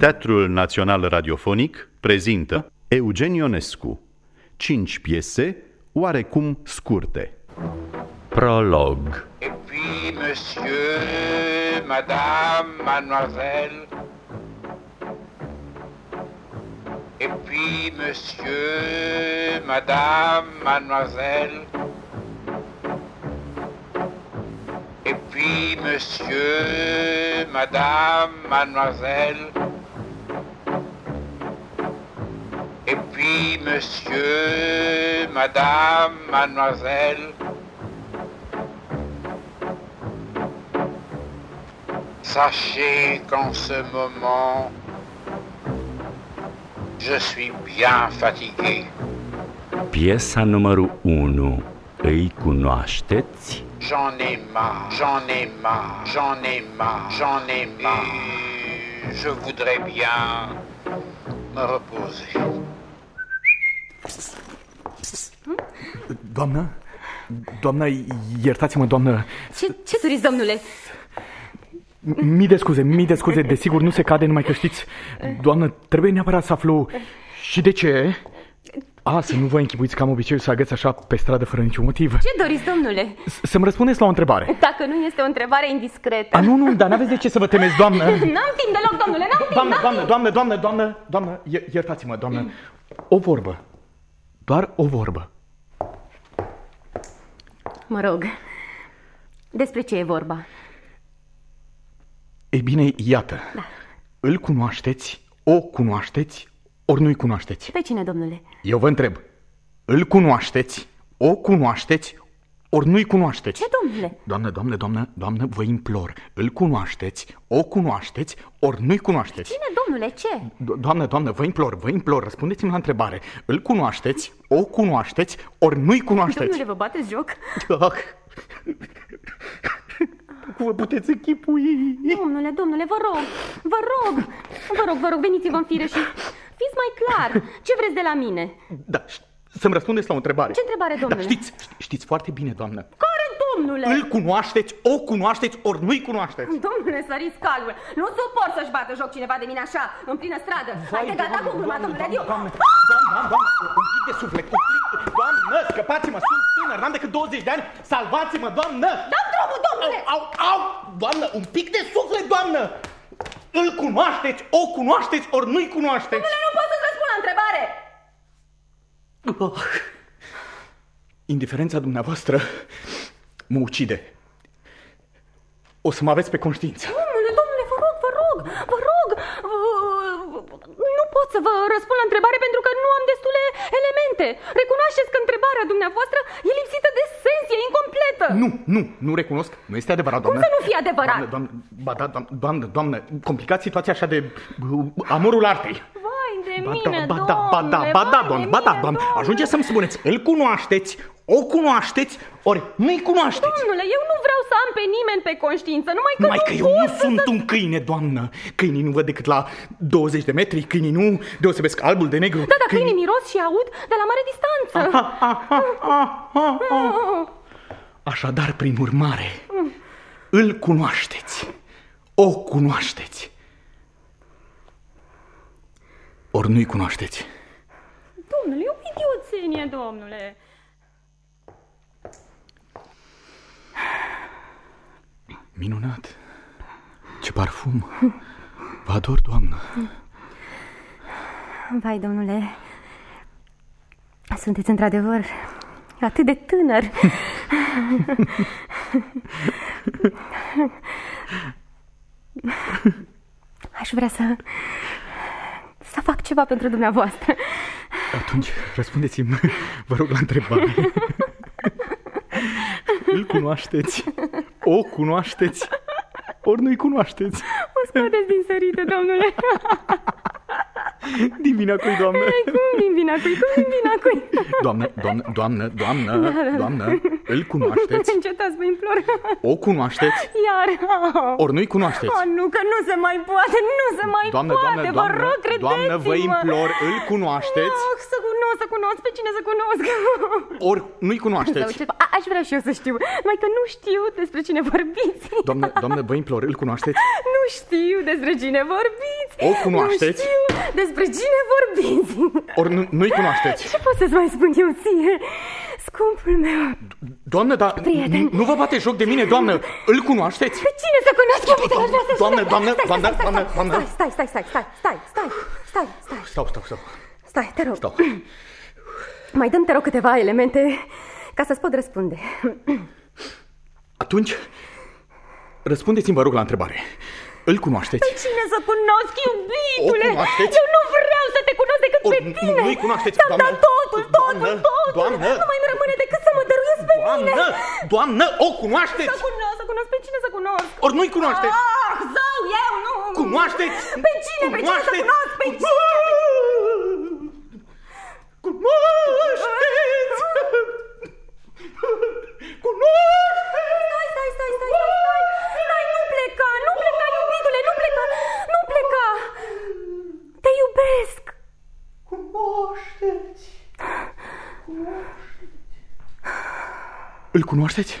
Teatrul Național Radiofonic prezintă Eugen Ionescu Cinci piese oarecum scurte Prolog Et puis, monsieur, madame, mademoiselle. Et puis, monsieur, madame, mademoiselle. Et puis, monsieur, madame, mademoiselle. Et puis, monsieur, madame, mademoiselle. Sachez qu'en ce moment, je suis bien fatigué. Piesa numărul 1 Îi cunoașteți? J'en ai marre, j'en ai marre, j'en ai marre, j'en ai marre. Et je voudrais bien me reposer. Doamnă? Doamnă, iertați-mă, doamnă Ce, ce doriți, domnule? Mii de scuze, mii de scuze Desigur nu se cade, numai că știți Doamnă, trebuie neapărat să aflu Și de ce? A, să nu vă închipuiți că am obiceiul să agăț așa pe stradă fără niciun motiv Ce doriți, domnule? S- Să-mi răspundeți la o întrebare Dacă nu este o întrebare indiscretă. A, nu, nu, dar n-aveți de ce să vă temeți, doamnă N-am timp deloc, domnule, n-am timp, Doamnă, n-am doamnă, timp. doamnă, doamnă, doamnă, doamnă ier- Iertați-mă, doamnă O vorbă Doar o vorbă Mă rog, despre ce e vorba? Ei bine, iată Da. Îl cunoașteți, o cunoașteți, ori nu-i cunoașteți Pe cine, domnule? Eu vă întreb, îl cunoașteți, o cunoașteți, ori nu-i cunoașteți? Ce, domnule? Doamnă, doamnă, doamnă, doamnă, vă implor, îl cunoașteți, o cunoașteți, ori nu-i cunoașteți? Cine, domnule, ce? Do- Doamnă, doamnă, vă implor, vă implor, răspundeți-mi la întrebare. Îl cunoașteți, o cunoașteți, ori nu-i cunoașteți? Domnule, vă bateți joc? Ah. Vă puteți închipui. Domnule, domnule, vă rog, vă rog, vă rog, vă rog, veniți-vă în fire și fiți mai clar. Ce vreți de la mine? Da, ș- să-mi răspundeți la o întrebare. Ce întrebare, domnule? Da, știți, știți foarte bine, doamnă. Care, domnule? Îl cunoașteți, o cunoașteți, ori nu-i cunoașteți? Domnule, săriți calul. Nu suport să-și bată joc cineva de mine așa, în plină stradă. Hai de gata cu gluma, domnule, adiu. doamnă, doamnă, doamnă, un pic de suflet, un pic, doamnă, scăpați-mă, sunt tânăr, n-am decât 20 de ani, salvați-mă, doamnă! Dă drumul, domnule! Au, au, doamnă, un pic de suflet, doamnă! Îl cunoașteți, o cunoașteți, ori nu-i cunoașteți? Domnule, nu pot să-ți răspund la întrebare. Oh. Indiferența dumneavoastră mă ucide. O să mă aveți pe conștiință. Domnule, domnule, vă rog, vă rog, vă rog. uh, Nu pot să vă răspund la întrebare pentru că nu am destule elemente. Recunoașteți că întrebarea dumneavoastră e lipsită de sens, e incompletă. Nu, nu, nu recunosc. Nu este adevărat, doamnă. să nu fie adevărat? Doamnă, doamnă, ba da, doamnă, doamnă, doamnă, complicați situația așa de uh, amorul artei. Vai de Ba mine, da, ba da, ba da, domnule, ba da, vai doamnă, de ba da, mine, doamnă. domnule. Ajunge să-mi spuneți, îl cunoașteți, o cunoașteți, ori nu-i cunoașteți. Domnule, eu nu vreau să am pe nimeni pe conștiință, numai că Numai nu că eu pot nu să... sunt un câine, doamnă. Câinii nu văd decât la 20 de metri, câinii nu deosebesc albul de negru. Da, dar câinii miros și aud de la mare distanță. Ah, ah, ah, ah, ah, ah. Așadar, prin urmare, îl cunoașteți, o cunoașteți, ori nu-i cunoașteți. Domnule, e o idioțenie, domnule. Minunat! Ce parfum! Vă ador, doamnă! Vai, domnule, sunteți într-adevăr atât de tânăr. Aș vrea să... să fac ceva pentru dumneavoastră. Atunci, răspundeți-mi, vă rog, la întrebare. Îl cunoașteți? O cunoașteți? Ori nu-i cunoașteți? O scoateți din sărite, domnule. Din vina cui, doamnă? Cum din vina cui? Cum din vina cui? Doamnă, doamnă, doamnă, doamnă, doamnă, îl cunoașteți? Încetați, vă implor. O cunoașteți? Iar... Ori nu-i cunoașteți? Oh, nu, că nu se mai poate, nu se mai Doamnă, poate, doamnă, vă doamnă, rog, credeți-mă. doamnă, vă implor, îl cunoașteți? Ah, să cunosc, să cunosc, pe cine să cunosc? Ori nu-i Sau cunoașteți? ce... A, aș vrea și eu să știu, numai că nu știu despre cine vorbiți. Doamnă, doamnă, vă implor, îl cunoașteți? Nu știu despre cine vorbiți. O cunoașteți? Nu știu despre cine vorbiți. Ori nu, nu-i cunoașteți? Ce pot să-ți mai spun eu ție? Scumpul meu. Doamnă, dar Prieten. nu vă bate joc de mine, doamnă. Îl cunoașteți? Pe cine să cunosc eu? Uite, aș vrea să Doamnă, sună. doamnă, Stai, doamnă, stai, stai, doamnă, stai, doamnă. Stai, stai, stai, stai, stai, stai, stai, stai, Stau, stau, stau. Stai, te rog. Stau. Mai dăm, te rog, câteva elemente ca să-ți pot răspunde. Atunci, răspundeți-mi, vă rog, la întrebare. Îl cunoașteți? Pe cine să cunosc, iubitule? O cunoașteți? Eu nu vreau să te cunosc decât pe O, tine. nu-i cunoașteți, Ți-am doamnă. dat totul, totul, Doamnă, totul. doamnă. Nu mai îmi rămâne decât să mă dăruiesc pe mine. Doamnă, doamnă, o cunoașteți? Să cunosc, să cunosc. Pe cine să cunosc? Ori nu-i cunoașteți? Ah, zău, eu nu. Cunoașteți? Pe cine? Pe cine să cunosc? Pe cine? Cunoașteți! Cunoașteți! Stai, stai, stai, stai, stai, stai. Stai, nu pleca, nu pleca, iubitule, nu pleca, nu pleca. Te iubesc. Cunoașteți! Îl cunoașteți?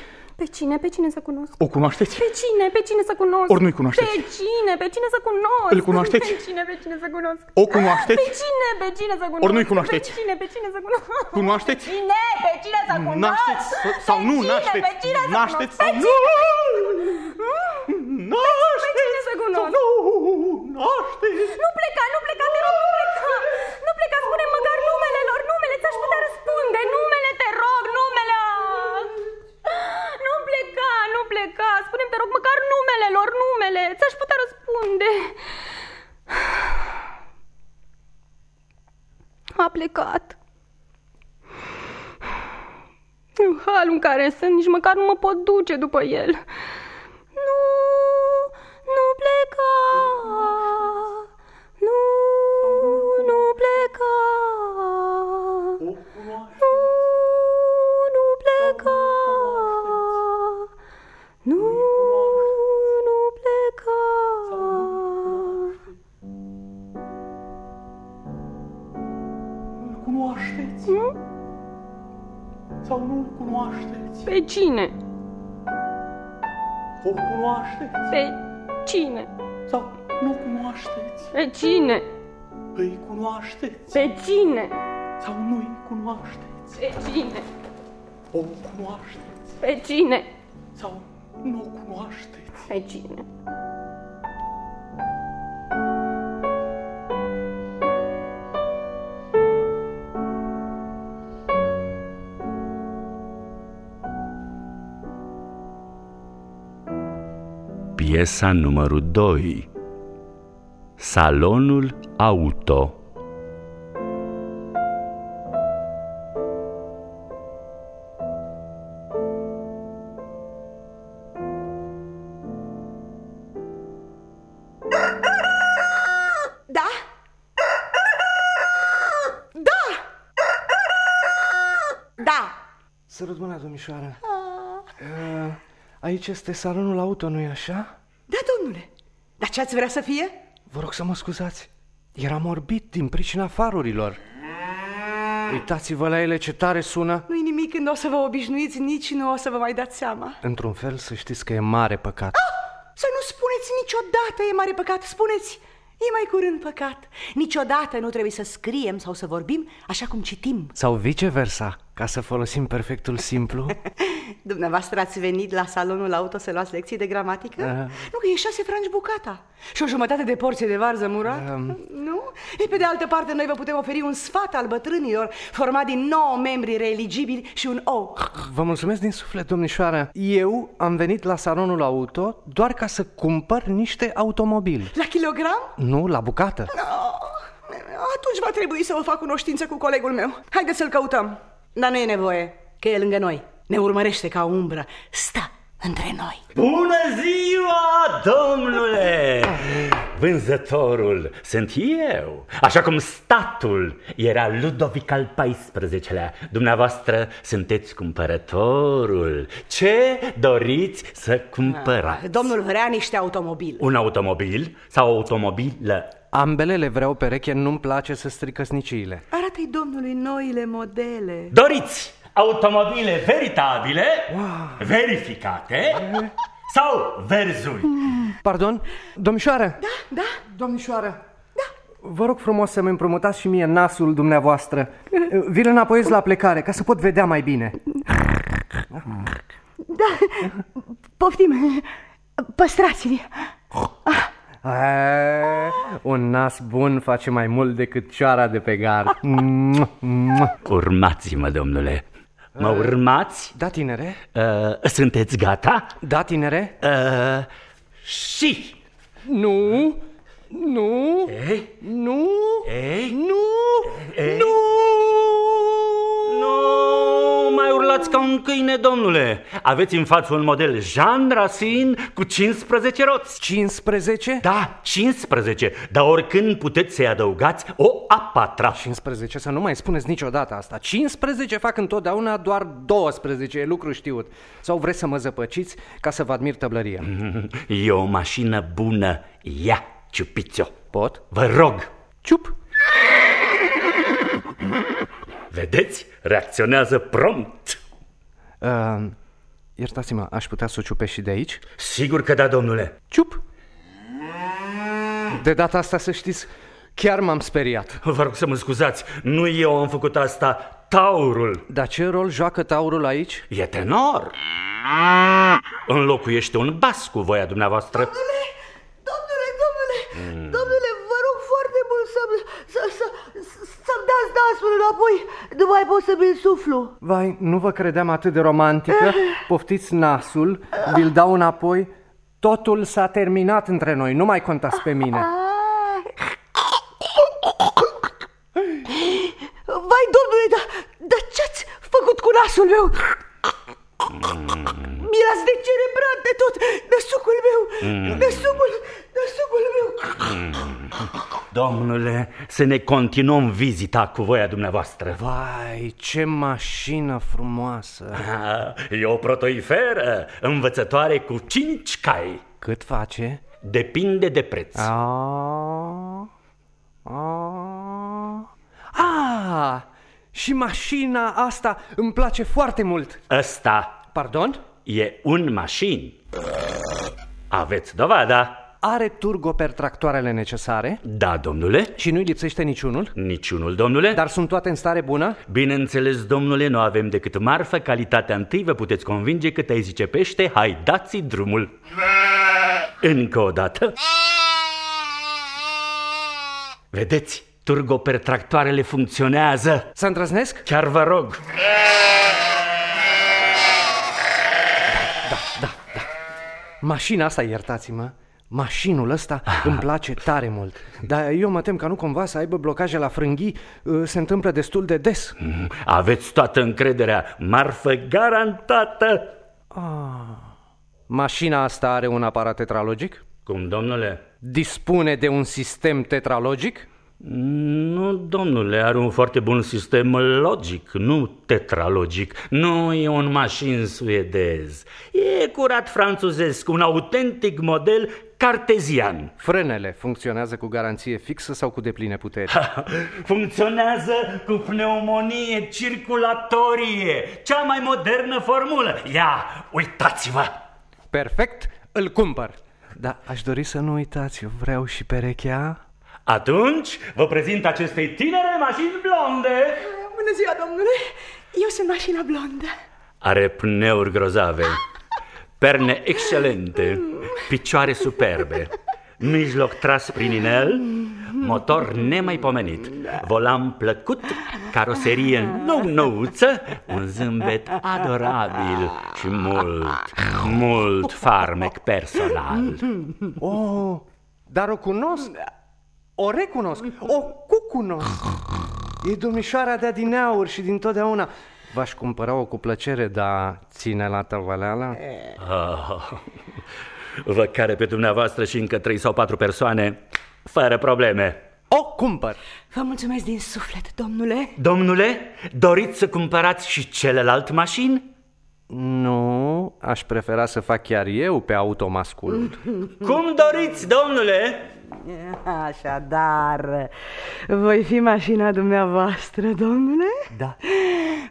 Pe cine? Pe cine să cunosc? O cunoașteți? Pe cine? Pe cine să cunosc? Ori nu-i cunoașteți? Pe cine? Pe cine să cunosc? Îl cunoașteți? Pe cine? Pe cine să cunosc? O cunoașteți? Pe cine? Pe cine să cunosc? Ori nu-i cunoașteți? Pe cine? Pe cine să cunosc? Cunoașteți? Cine? Pe cine să cunosc? Nașteți sau Pe nu cine? nașteți? Pe cine să Nașteți cunosc? sau Pe nu? cine? Nașteți Pe cine să cunosc? sau nu? Nașteți! Nu pleca, nu pleca, te rog, nu pleca. Nu pleca, spune măcar numele lor, numele, ți-aș putea răspunde. Numele, te rog, numele. Nu pleca, nu pleca. Spune-mi, te rog, măcar numele lor, numele. Ți-aș putea răspunde. A plecat. În halul în care sunt, nici măcar nu mă pot duce după el. Pe cine? Sau nu-i cunoașteți? Pe cine? O cunoașteți? Pe cine? Sau nu o cunoașteți? Pe cine? Piesa numărul 2 Salonul auto aici este salonul auto, nu-i așa? Da, domnule. Dar ce ați vrea să fie? Vă rog să mă scuzați. Eram orbit din pricina farurilor. Uitați-vă la ele ce tare sună. Nu-i nimic când o să vă obișnuiți, nici nu o să vă mai dați seama. Într-un fel să știți că e mare păcat. Să nu spuneți niciodată e mare păcat, spuneți e mai curând păcat. Niciodată nu trebuie să scriem sau să vorbim așa cum citim. Sau viceversa, ca să folosim perfectul simplu. Dumneavoastră ați venit la salonul auto să luați lecții de gramatică? Da. Nu, că e șase franci bucata și o jumătate de porție de varză murat. Um. Nu? E pe de altă parte, noi vă putem oferi un sfat al bătrânilor format din nouă membri reeligibili și un ou. Vă mulțumesc din suflet, domnișoară. Eu am venit la salonul auto doar ca să cumpăr niște automobili. La kilogram? Nu, la bucată. Atunci va trebui să vă fac cunoștință cu colegul meu. Haideți să-l căutăm. Dar nu e nevoie, că e lângă noi. Ne urmărește ca o umbră. Stă între noi. Bună ziua, domnule! Vânzătorul sunt eu, așa cum statul era Ludovic al XIV-lea. Dumneavoastră sunteți cumpărătorul. Ce doriți să cumpărați? Domnul vrea niște automobile. Un automobil sau automobilă? Ambele le vreau pereche, nu-mi place să stric căsniciile. Arată-i domnului noile modele. Doriți automobile veritabile, verificate, sau verzuri? Pardon? Domnișoară? Da, da. Domnișoară? Da. Vă rog frumos să-mi împrumutați și mie nasul dumneavoastră. Vi-l înapoiez la plecare, ca să pot vedea mai bine. Da, poftim, păstrați-l. A, un nas bun face mai mult decât cioara de pe gard. Mua, mua. Urmați-mă, domnule. Mă urmați? Da, tinere? Uh, sunteți gata? Da, tinere? Uh, și... Nu, nu, Ei? nu, Ei? nu, Ei? nu! Nu mai urlați ca un câine, domnule. Aveți în față un model Jean Racine cu 15 roți. 15? Da, 15, dar oricând puteți să-i adăugați o a patra. 15, să nu mai spuneți niciodată asta. 15 fac întotdeauna doar 12, e lucru știut. Sau vreți să mă zăpăciți ca să vă admir tăblăria? E o mașină bună. Ia, ciupiți-o. Pot? Vă rog. Ciup! Vedeți? Reacționează prompt. Uh, iertați-mă, aș putea să o ciupesc și de aici? Sigur că da, domnule. Ciup! De data asta, să știți, chiar m-am speriat. Vă rog să mă scuzați, nu eu am făcut asta, taurul. Dar ce rol joacă taurul aici? E tenor. Înlocuiește un bas cu voia dumneavoastră. Domnule, domnule, domnule, domnule, vă rog foarte mult să, să, să, să-mi dați nasul înapoi, nu mai pot să mi-l suflu. Vai, nu vă credeam atât de romantică. Poftiți nasul, vi-l dau înapoi. Totul s-a terminat între noi, nu mai contați pe mine. Vai, domnule, dar, dar ce-ați făcut cu nasul meu? Mi l-ați decerebrat de tot, de sucul meu, de sucul, de sucul meu. Domnule, să ne continuăm vizita cu voia dumneavoastră. Vai, ce mașină frumoasă! Ah, E o protoiferă învățătoare cu cinci cai. Cât face? Depinde de preț. A, a, a, și mașina asta îmi place foarte mult. Ăsta Pardon? E un mașin. Aveți dovada? Are turgopertractoarele necesare Da, domnule. și nu-i lipsește niciunul? Niciunul, domnule. Dar sunt toate în stare bună? Bineînțeles, domnule, nu avem decât marfă, calitatea întâi, vă puteți convinge cât ai zice pește, hai dați drumul. Încă o dată. Vedeți, turgopertractoarele funcționează. Să îndrăznesc? Chiar vă rog. Mașina asta, iertați-mă, mașinul ăsta îmi place tare mult. Dar eu mă tem că nu cumva să aibă blocaje la frânghii, uh, se întâmplă destul de des. Aveți toată încrederea, marfă garantată. Mașina asta are un aparat tetralogic? Cum, domnule? Dispune de un sistem tetralogic? Nu, domnule, are un foarte bun sistem logic, nu tetralogic. Nu e un mașin suedez. E curat franțuzesc, un autentic model cartezian. Frânele funcționează cu garanție fixă sau cu depline puteri? Funcționează cu pneumonie circulatorie, cea mai modernă formulă. Ia, uitați-vă! Perfect, îl cumpăr. Dar aș dori să nu uitați, eu vreau și perechea. Atunci vă prezint acestei tinere mașini blonde. Bună ziua, domnule, eu sunt mașina blondă. Are pneuri grozave, perne excelente, picioare superbe, mijloc tras prin inel, motor nemaipomenit, volan plăcut, caroserie nou-nouță, un zâmbet adorabil. Și mult, mult farmec personal. Oh, dar o cunosc. O recunosc. O cucunosc. E domnișoara de adineauri și din totdeauna. V-aș cumpăra-o cu plăcere, dar ține la tăvăleala? Oh, vă care pe dumneavoastră și încă trei sau patru persoane, fără probleme. O cumpăr! Vă mulțumesc din suflet, domnule. Domnule, doriți să cumpărați și celălalt mașini? Nu, aș prefera să fac chiar eu pe automascul. Cum doriți, domnule? Așadar, voi fi mașina dumneavoastră, domnule? Da.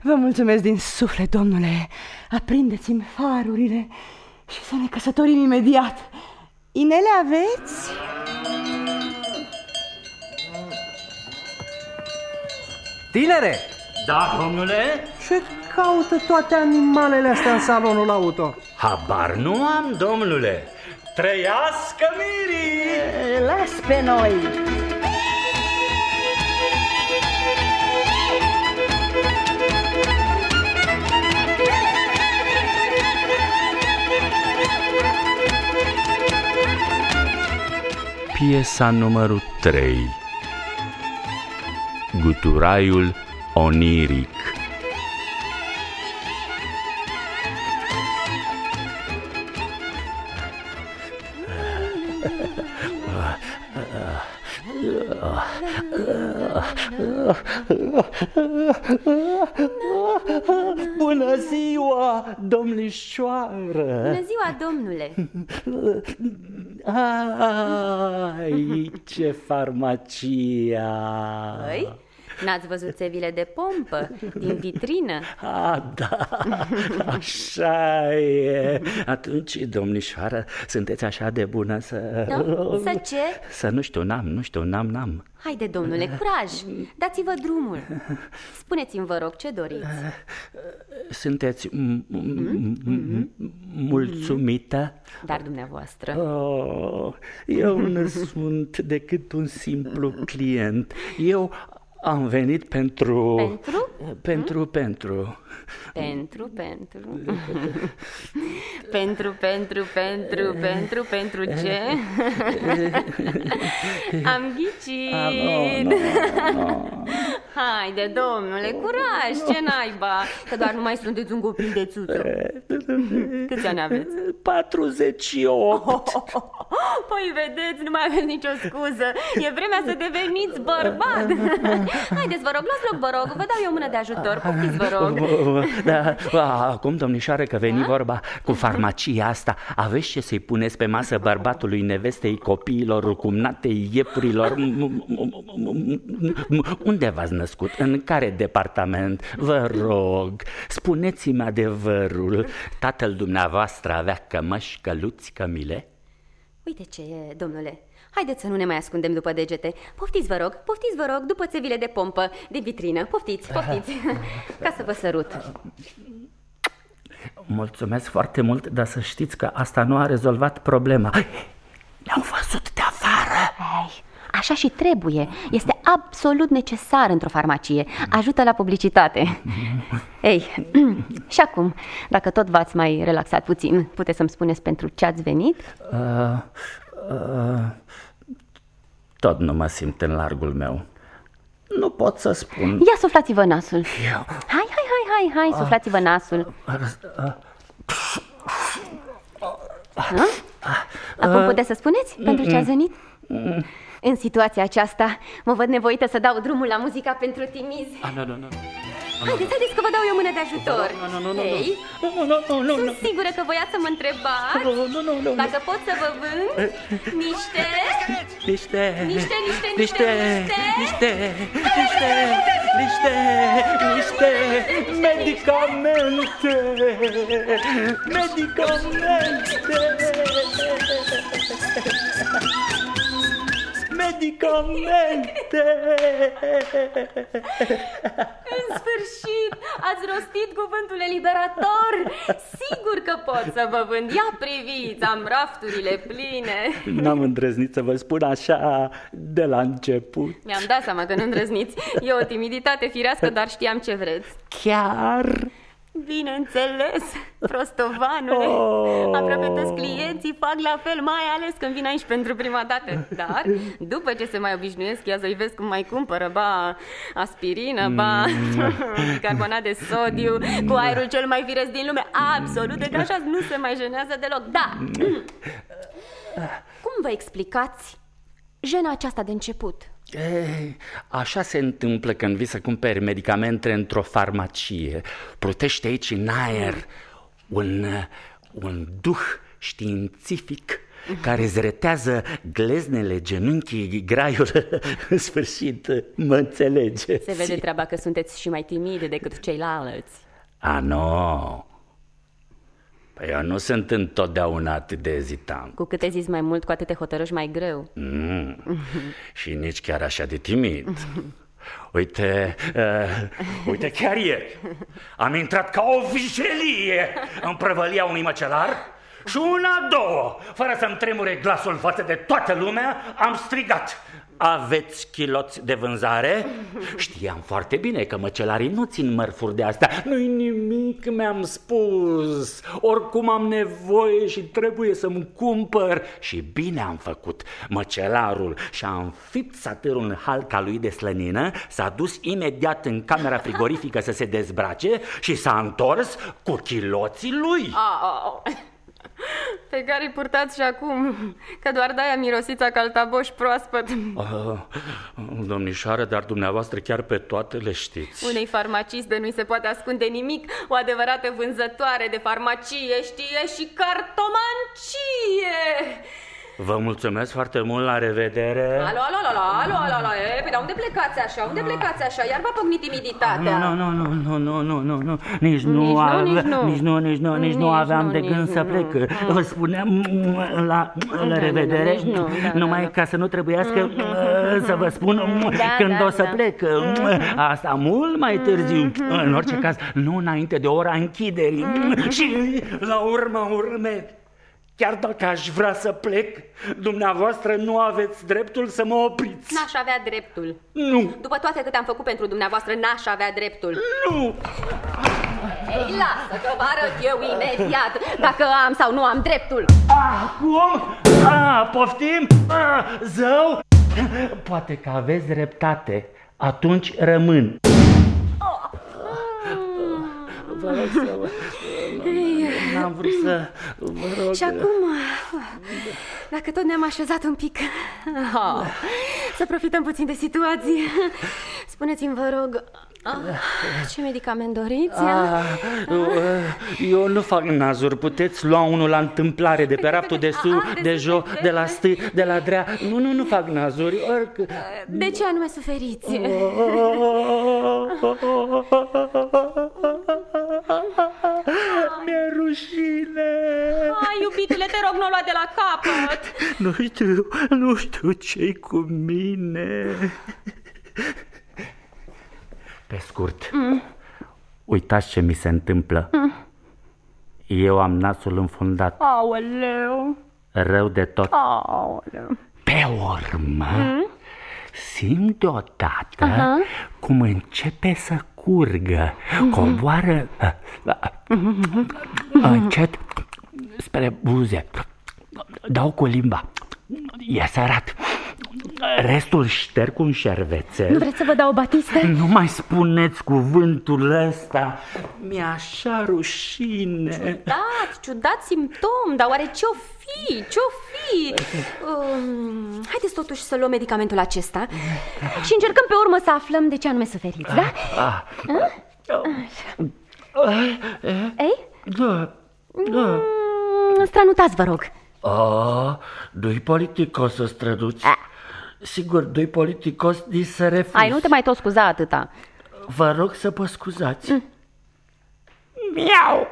Vă mulțumesc din suflet, domnule. Aprindeți-mi farurile și să ne căsătorim imediat. Inele aveți? Tinere, Da, domnule? ce caută toate animalele astea în salonul auto? Habar nu am, domnule. Trăiască mirii! Las pe noi! Piesa numărul 3 Guturaiul oniric Bună ziua, domnișoară! Bună ziua, domnule! Ai, ce farmacia! Păi, n-ați văzut țevile de pompă din vitrină? A, da, așa e. Atunci, domnișoară, sunteți așa de bună să... Da? Să ce? Să nu știu, n-am, nu știu, n-am, n-am. Haide, domnule, curaj! Dați-vă drumul! Spuneți-mi, vă rog, ce doriți? Sunteți m- m- m- mulțumită? Dar dumneavoastră... Oh, eu nu sunt decât un simplu client. Eu am venit pentru... Pentru? Pentru, pentru. Pentru, pentru... pentru, pentru, pentru, pentru, pentru ce? Am ghicit! Ah, nu, nu, nu. Haide, domnule, curaj, ce naiba! Că doar nu mai sunteți un copil de țuță. Câți ani aveți? 48. Păi vedeți, nu mai aveți nicio scuză. E vremea să deveniți bărbat. Haideți, vă rog, luați loc, vă rog. Vă dau eu o mână de ajutor. Poftiți, vă rog. Da, a, acum, domnișoare, că veni vorba cu farmacia asta, aveți ce să-i puneți pe masă bărbatului, nevestei, copiilor, cumnatei, iepurilor? M- m- m- m- Unde v-ați născut? În care departament? Vă rog, spuneți-mi adevărul. Tatăl dumneavoastră avea cămăși, căluți, cămile? Uite ce e, domnule. Haideți să nu ne mai ascundem după degete. Poftiți, vă rog, poftiți, vă rog, după țevile de pompă, de vitrină. Poftiți, poftiți. Ca să vă sărut. Mulțumesc foarte mult, dar să știți că asta nu a rezolvat problema. Ne-au văzut de afară. Ei, așa și trebuie. Este absolut necesar într-o farmacie. Ajută la publicitate. Ei, și acum, dacă tot v-ați mai relaxat puțin, puteți să-mi spuneți pentru ce ați venit? Uh, uh, tot nu mă simt în largul meu. Nu pot să spun. Ia suflați-vă nasul. Eu. Hai, hai, hai, hai, hai, suflați-vă nasul. Ha? Acum puteți să spuneți pentru ce ați venit? În situația aceasta, mă văd nevoită să dau drumul la muzica pentru timizi. Ah, nu, nu, nu. Haideți, haideți că vă dau eu mână de ajutor. Nu, nu, nu, nu, Ei, nu, nu, nu, nu, nu, sunt sigură că voiați să mă întrebați. Nu, nu, nu, nu. dacă pot să vă vând niște... Niște, Niște, niște, niște, niște, niște, niște, niște, niște medicamente, medicamente, medicamente. În sfârșit, ați rostit cuvântul eliberator. Sigur că pot să vă vând. Ia priviți, am rafturile pline. N-am îndrăznit să vă spun așa de la început. Mi-am dat seama că nu îndrăzniți. E o timiditate firească, dar știam ce vreți. Chiar? Bineînțeles, prostovanule. Oh. Aproape toți clienții fac la fel, mai ales când vin aici pentru prima dată. Dar, după ce se mai obișnuiesc, ia să-i vezi cum mai cumpără, ba aspirină, ba carbonat de sodiu, cu aerul cel mai firesc din lume. Absolut, deci așa nu se mai jenează deloc. Da! Cum vă explicați jena aceasta de început? Ei, așa se întâmplă când vii să cumperi medicamente într-o farmacie. Plutește aici în aer un, un duh științific care zretează gleznele, genunchii, graiul. În sfârșit, mă înțelegeți. Se vede treaba că sunteți și mai timide decât ceilalți. A, nu. Păi eu nu sunt întotdeauna atât de ezitant. Cu cât zici mai mult, cu atât te hotărăști mai greu. Mm. Și nici chiar așa de timid. Uite, uh, uite chiar ieri am intrat ca o vijelie în prăvălia unui măcelar și una, două, fără să-mi tremure glasul față de toată lumea, am strigat. Aveți chiloți de vânzare? Știam foarte bine că măcelarii nu țin mărfuri de astea. Nu-i nimic, mi-am spus. Oricum am nevoie și trebuie să-mi cumpăr. Și bine am făcut. Măcelarul și-a înfipt satârul în halca lui de slănină, s-a dus imediat în camera frigorifică să se dezbrace și s-a întors cu chiloții lui. A, a, a. Pe care îi purtați și acum, că doar de-aia mirosiți a caltaboș proaspăt. Uh, domnișoară, dar dumneavoastră chiar pe toate le știți. Unei farmaciste nu-i se poate ascunde nimic, o adevărată vânzătoare de farmacie știe și cartomancie. Vă mulțumesc foarte mult, la revedere. Alo, alo, alo, alo, alo, alo, e, păi, dar unde plecați așa, unde plecați așa? Iar v-a pocnit timiditatea. Nu, nu, nu, nu, nu, nu, nu, nu, nici nu, Nici nu, ave- nici nu. nici nu, nici nu, nici nu Nici aveam nu, de nici gând să nu. plec. Vă spuneam la, la da, revedere, nici nu, da, da, numai da. ca să nu trebuiască să vă spun Da, când da, o să da. plec. Asta mult mai târziu. În orice caz, nu înainte de ora închiderii. Și la urma urmei, Chiar dacă aș vrea să plec, dumneavoastră nu aveți dreptul să mă opriți. N-aș avea dreptul. Nu, După toate câte am făcut pentru dumneavoastră, n-aș avea dreptul. nu! Ei, lasă că vă arăt eu imediat dacă am sau nu am dreptul. Acum? A, poftim? A, zău? Poate că aveți dreptate. Atunci rămân. Vă rog să vă... N-am vrut să... Vă rog... Și acum, dacă tot ne-am așezat un pic, oh, să profităm puțin de situație. Spuneți-mi, vă rog, ah, ce medicament doriți? Ah, eu nu fac nazuri, puteți lua unul la întâmplare de pe raftul de sus, Ah, de de sus, jos, de- de la stâi, de la drea. Nu, nu, nu fac nazuri, orică... De ce anume suferiți? Mi-e rușine. Ai, iubitule, te rog, nu o lua de la capăt. Nu știu, nu știu ce-i cu mine. Pe scurt, mm. uitați ce mi se întâmplă. Mm. Eu am nasul înfundat, Aoleu, rău de tot. aoleu. Pe urmă, mm? simt deodată uh-huh. cum începe să curgă, coboară uh, uh, încet spre buze. Dau cu limba. E sărat. Restul șterg cu un șervețel. Nu vreți să vă dau o batistă? Nu mai spuneți cuvântul ăsta. Mi-e așa rușine. Ciudat, ciudat simptom, dar oare ce-o fi? Ce-o fi? Um, haideți totuși să luăm medicamentul acesta și încercăm pe urmă să aflăm de ce anume suferiți, da? Ah. Ei? Da, da. Mm, strănutați, vă rog. A, doi politicos să străduți. Sigur, doi politicos di să refuz. Ai, nu te mai tot scuza atâta. Vă rog să vă scuzați. Miau!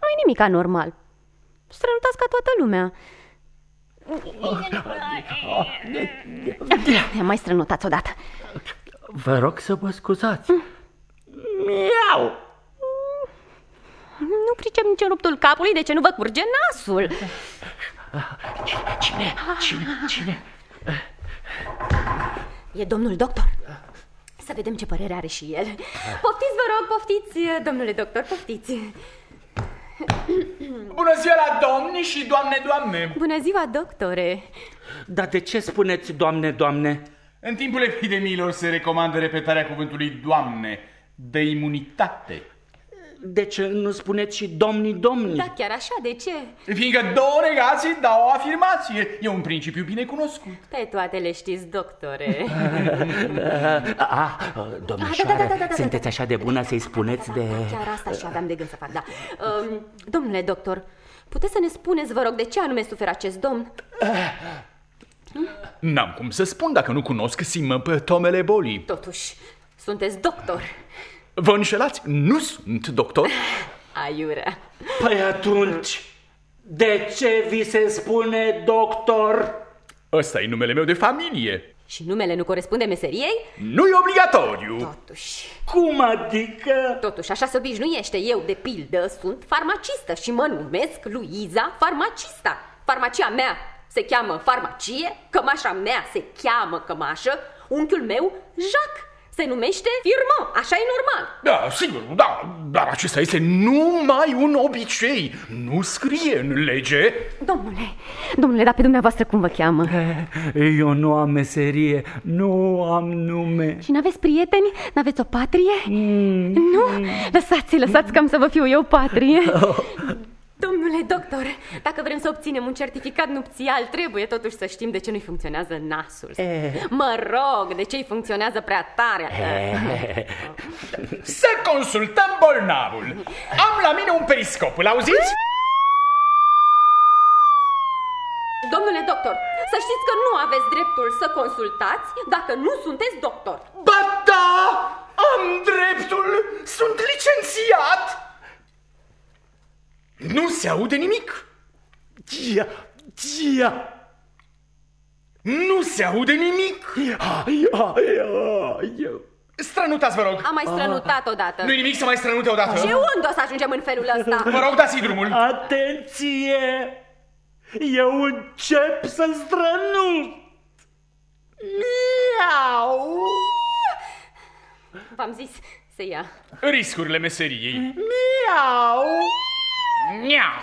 Nu-i nimic anormal. Strănutați ca toată lumea. Mai strănutați odată. Vă rog să vă scuzați. Miau! Nu pricep nici în ruptul capului, de ce nu vă curge nasul? Cine? Cine? Cine? E domnul doctor. Să vedem ce părere are și el. Poftiți, vă rog, poftiți, domnule doctor, poftiți. Bună ziua la domni și doamne, doamne! Bună ziua, doctore. Dar de ce spuneți, doamne, doamne? În timpul epidemiilor se recomandă repetarea cuvântului doamne, de imunitate. De ce nu spuneți și domnii, domnii? Da, chiar așa, de ce? Fiindcă două negații dau o afirmație. E un principiu bine cunoscut. Pe toate le știți, doctore. Ah, domnișoară, da, da, da, da, da. sunteți așa de bună să-i spuneți de... Chiar asta și aveam de gând să fac, da. Um, domnule doctor, puteți să ne spuneți, vă rog, de ce anume suferă acest domn? N-am cum să spun dacă nu cunosc simptomele bolii. Totuși, sunteți doctor. Vă înșelați, nu sunt doctor. Aiurea. Păi atunci, de ce vi se spune doctor? Ăsta e numele meu de familie. Și numele nu corespunde meseriei? Nu e obligatoriu. Totuși, Cum adică? totuși, așa se obișnuiește. Eu, de pildă, sunt farmacistă și mă numesc Luiza Farmacista. Farmacia mea se cheamă farmacie, cămașa mea se cheamă cămașă, unchiul meu, Jacques, se numește firmă, așa e normal. Da, sigur, da, dar acesta este numai un obicei. Nu scrie în lege. Domnule, domnule, dar pe dumneavoastră cum vă cheamă? Eu nu am meserie, nu am nume. Și n-aveți prieteni? N-aveți o patrie? Nu? Lăsați, lăsați că am să vă fiu eu patrie. Domnule doctor, dacă vrem să obținem un certificat nupțial, trebuie totuși să știm de ce nu-i funcționează nasul. Mă rog, de ce îi funcționează prea tare. Să consultăm bolnavul. Am la mine un periscop, îl auziți? Domnule doctor, să știți că nu aveți dreptul să consultați dacă nu sunteți doctor. Ba da, am dreptul, sunt licențiat. Nu se aude nimic. Ia, ia. Nu se aude nimic. Ia, ia, ia, ia. Strănutați, vă rog. Am mai strănutat odată. Nu-i nimic să mai strănute odată. Și unde o să ajungem în felul ăsta? Vă rog, dați drumul. Atenție! Eu încep să strănut! Miau! V-am zis să ia. Riscurile meseriei. Miau! Miau.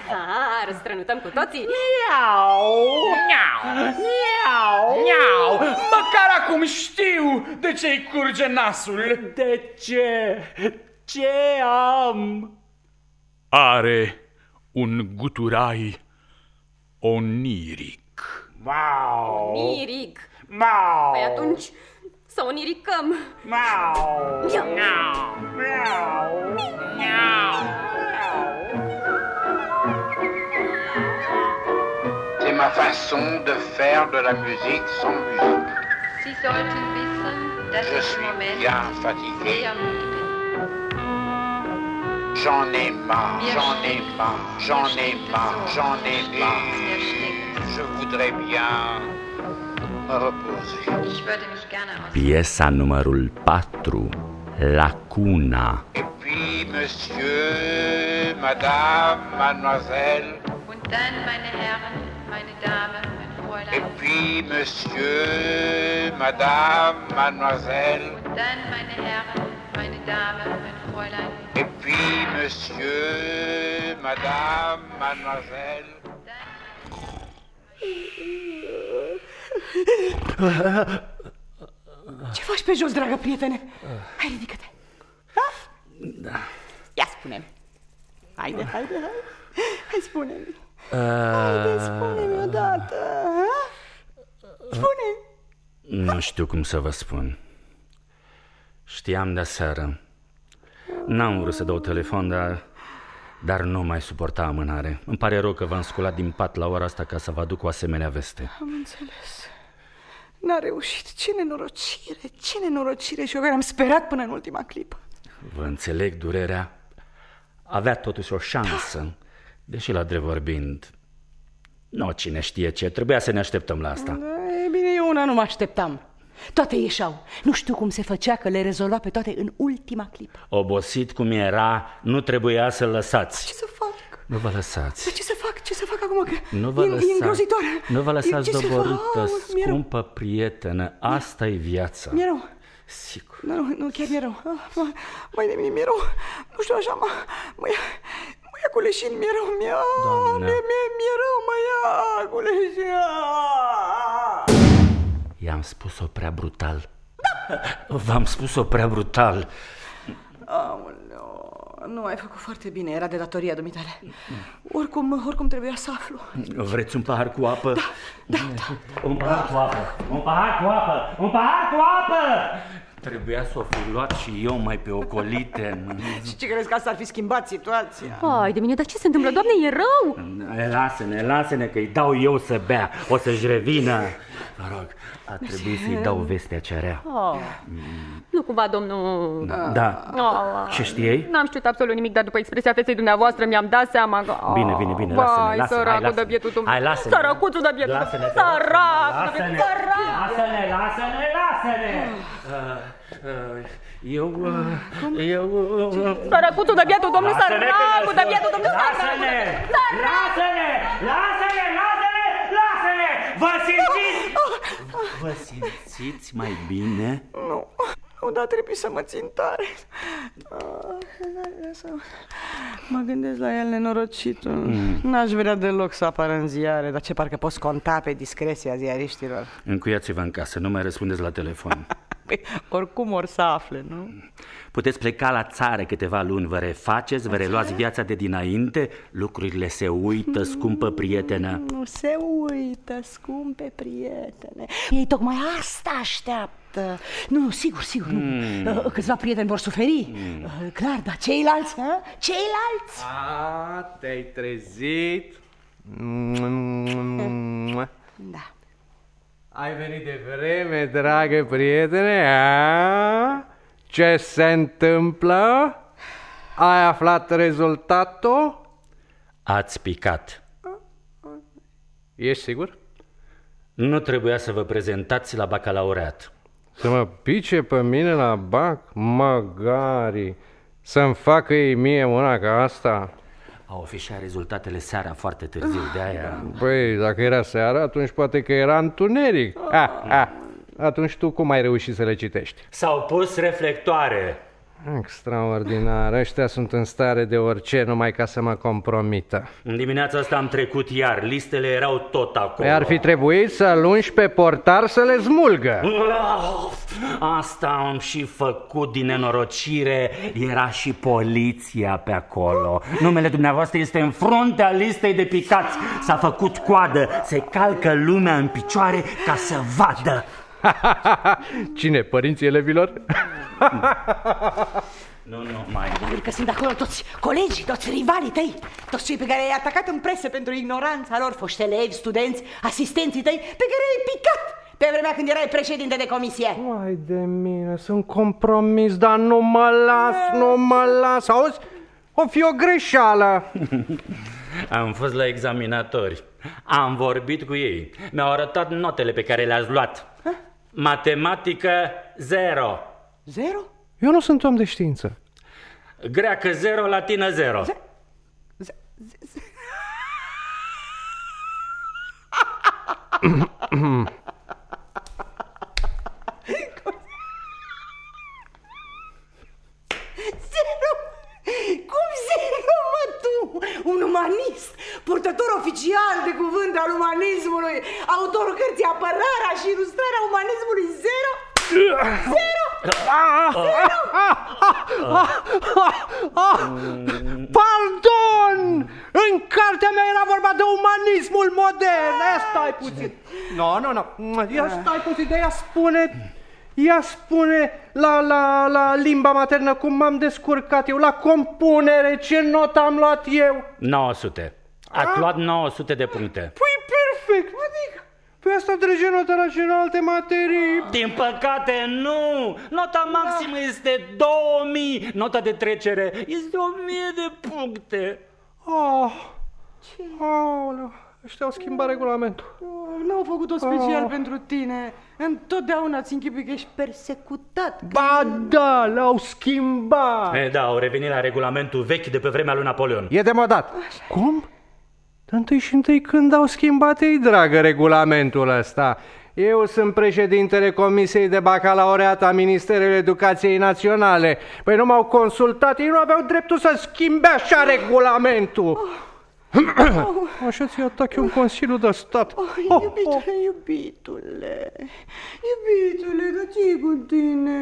Ah, răstrănutăm cu toții? Miau! Miau. Miau! Miau. Măcar acum știu de ce-i curge nasul. De ce? Ce am? Are un guturai oniric. Mau! Niric. Mau! Păi atunci să o niricăm. Mau! Ia. Miau! Miau! Miau! Ma façon de faire de la musique sans musique. Je suis bien fatigué. J'en ai marre, j'en ai marre, j'en ai marre, j'en ai marre. Je voudrais bien me reposer. Piesa numărul 4 Lacuna. Et puis, monsieur, madame, mademoiselle, Und dann, meine Herren, meine Damen, mein et Fräulein. puis, monsieur, madame, mademoiselle, Und dann, meine Herren, meine Damen, mein Fräulein. et puis, monsieur, madame, mademoiselle. Ce faci pe jos, dragă prietene? Hai, ridică-te. Da? Ia spune-mi. Haide, haide, haide. Hai, spune-mi. Haide, spune-mi odată. ha? Spune. Nu știu cum să vă spun. Știam de seară. N-am vrut să dau telefon, dar, dar nu mai suporta amânare. Îmi pare rău că v-am sculat din pat la ora asta ca să vă aduc o asemenea veste. Am înțeles. N-a reușit. Ce nenorocire, ce nenorocire și eu care am sperat până în ultima clipă. Vă înțeleg durerea. Avea totuși o șansă, deși la drept vorbind, nu cine știe ce, trebuia să ne așteptăm la asta. Da, E bine, eu una nu mă așteptam. Toate ieșeau. Nu știu cum se făcea că le rezolva pe toate în ultima clipă. Obosit cum era, nu trebuia să-l lăsați. Ce să fac? Nu vă lăsați. Dar ce să fac? Ce să fac acum? Că Nu vă e, lăsați. e îngrozitor. Nu vă lăsați Ce să fac? doborâtă, Aoleu, mi-e rău. scumpă prietenă. Asta e viața. Mi-e rău. Sigur. Nu, nu, nu, chiar mi-e rău. Ah, mă- Mai de mine mi-e rău. Nu știu așa, mă, mă ia, mă ia cu leșin, mi-e rău, mi-e, Doamne. mi-e, mi-e, mi-e rău, mă ia cu leșin. Ah. I-am spus-o prea brutal. V-am spus-o prea brutal. Aoleu, nu ai făcut foarte bine, era de datoria dumitale. Oricum, oricum trebuia să aflu. Vreți un pahar cu apă? Da, da, da. Un pahar cu apă, un pahar cu apă, un pahar cu apă! Trebuia să o fi luat și eu mai pe ocolite. Și ce crezi că asta ar fi schimbat situația? Ai de mine, dar ce se întâmplă? Doamne, e rău! Lasă-ne, lasă-ne că îi dau eu să bea. O să-și revină. Vă rog, A trebuit să-i dau vestea ce rea. Oh. Nu cumva, domnul... Da. Oh, Ce știai? N-am știut absolut nimic, dar după expresia feței dumneavoastră mi-am dat seama că... Oh, Bine, bine, bine, lasă-ne, vai, lasă-ne, hai, săracul lasă-ne. de bietul Hai, dumneavoastră. lasă-ne. Săracuțul de bietul Lasă-ne, te rog. Săracul de Lasă-ne. bietul Sărac! Lasă-ne, lasă-ne, lasă-ne! Uh, uh, Eu, uh, eu... uh, Săracuțul de bietul domnul Lasă-ne că săracul ne de bietul domnul Lasă-ne! Lasă-ne! Lasă-ne! Lasă-ne! Lasă-ne! Vă simțiți? Vă simțiți mai bine? Nu, nu, dar trebuie să mă țin tare. Ah, să Mă gândesc la el, nenorocitul. Mm. N-aș vrea deloc să apară în ziare, dar ce parcă poți conta pe discreția ziariștilor. Încuiați-vă în casă, nu mai răspundeți la telefon. Păi, oricum or să afle, nu? Puteți pleca la țară câteva luni, vă refaceți, vă reluați viața de dinainte, lucrurile se uită, scumpă prietenă. Nu se uită, scumpe prietene. Ei tocmai asta așteaptă. Nu, nu, sigur, sigur, nu. Mm. Câțiva prieteni vor suferi. Clar, dar ceilalți, hă? Ceilalți? A, te-ai trezit. Da. Ai venit de vreme, dragă prietene, a? Ce se întâmplă? Ai aflat rezultatul? Ați picat. Ești sigur? Nu trebuia să vă prezentați la bacalaureat. Să mă pice pe mine la bac? Magari! Să-mi facă ei mie una ca asta? Au afișat rezultatele seara foarte târziu, de aia... Păi, dacă era seara, atunci poate că era întuneric. Ha, ha. Atunci tu cum ai reușit să le citești? S-au pus reflectoare. Extraordinar, ăștia sunt în stare de orice numai ca să mă compromită. În dimineața asta am trecut iar, listele erau tot acolo. Păi ar fi trebuit să alungi pe portar să le smulgă. Asta am și făcut din nenorocire, era și poliția pe acolo. Numele dumneavoastră este în fruntea listei de picați. S-a făcut coadă, se calcă lumea în picioare ca să vadă. Cine, părinții elevilor? Nu, nu, mai... Probabil că sunt acolo toți colegii, toți rivalii tăi, toți cei pe care i-ai atacat în presă pentru ignoranța lor, foști elevi, studenți, asistenții tăi, pe care i-ai picat pe vremea când erai președinte de comisie. Mai de mine, sunt compromis, dar nu mă las, nu mă las, auzi? O fi o greșeală. Am fost la examinatori. Am vorbit cu ei. Mi-au arătat notele pe care le-ați luat. Matematică 0. Zero? Eu nu sunt om de știință. Greacă 0, latină 0. Zero? Cum zero, mă, tu? Un umanist, purtător oficial de cuvânt al umanismului, autorul cărții Apărarea și ilustrarea umanismului zero? Zero? Pardon! În cartea mea era vorba de umanismul modern. Ia stai puțin. Nu, nu, nu. Ia stai puțin. De ea spune... Ea spune la, la, la limba maternă cum m-am descurcat eu, la compunere, ce notă am luat eu. 900. Ați luat 900 de puncte. Păi perfect, adică... Păi asta trece nota la celelalte materii. Din păcate, nu! Nota maximă este 2000. Nota de trecere este 1000 de puncte. Oh, ce? Aoleu, ăștia au schimbat regulamentul. Nu au făcut-o special Ah. pentru tine. Întotdeauna ți închipui că ești persecutat. Ba da, l-au schimbat. E, da, au revenit la regulamentul vechi de pe vremea lui Napoleon. E demodat. Cum? Dar întâi și întâi când au schimbat ei, dragă, regulamentul ăsta? Eu sunt președintele Comisiei de Bacalaureat a Ministerului Educației Naționale. Păi nu m-au consultat, ei nu aveau dreptul să schimbe așa regulamentul. Așa ți atac eu un Consiliu de Stat. Oh, iubitule, iubitule, iubitule, că ce cu tine?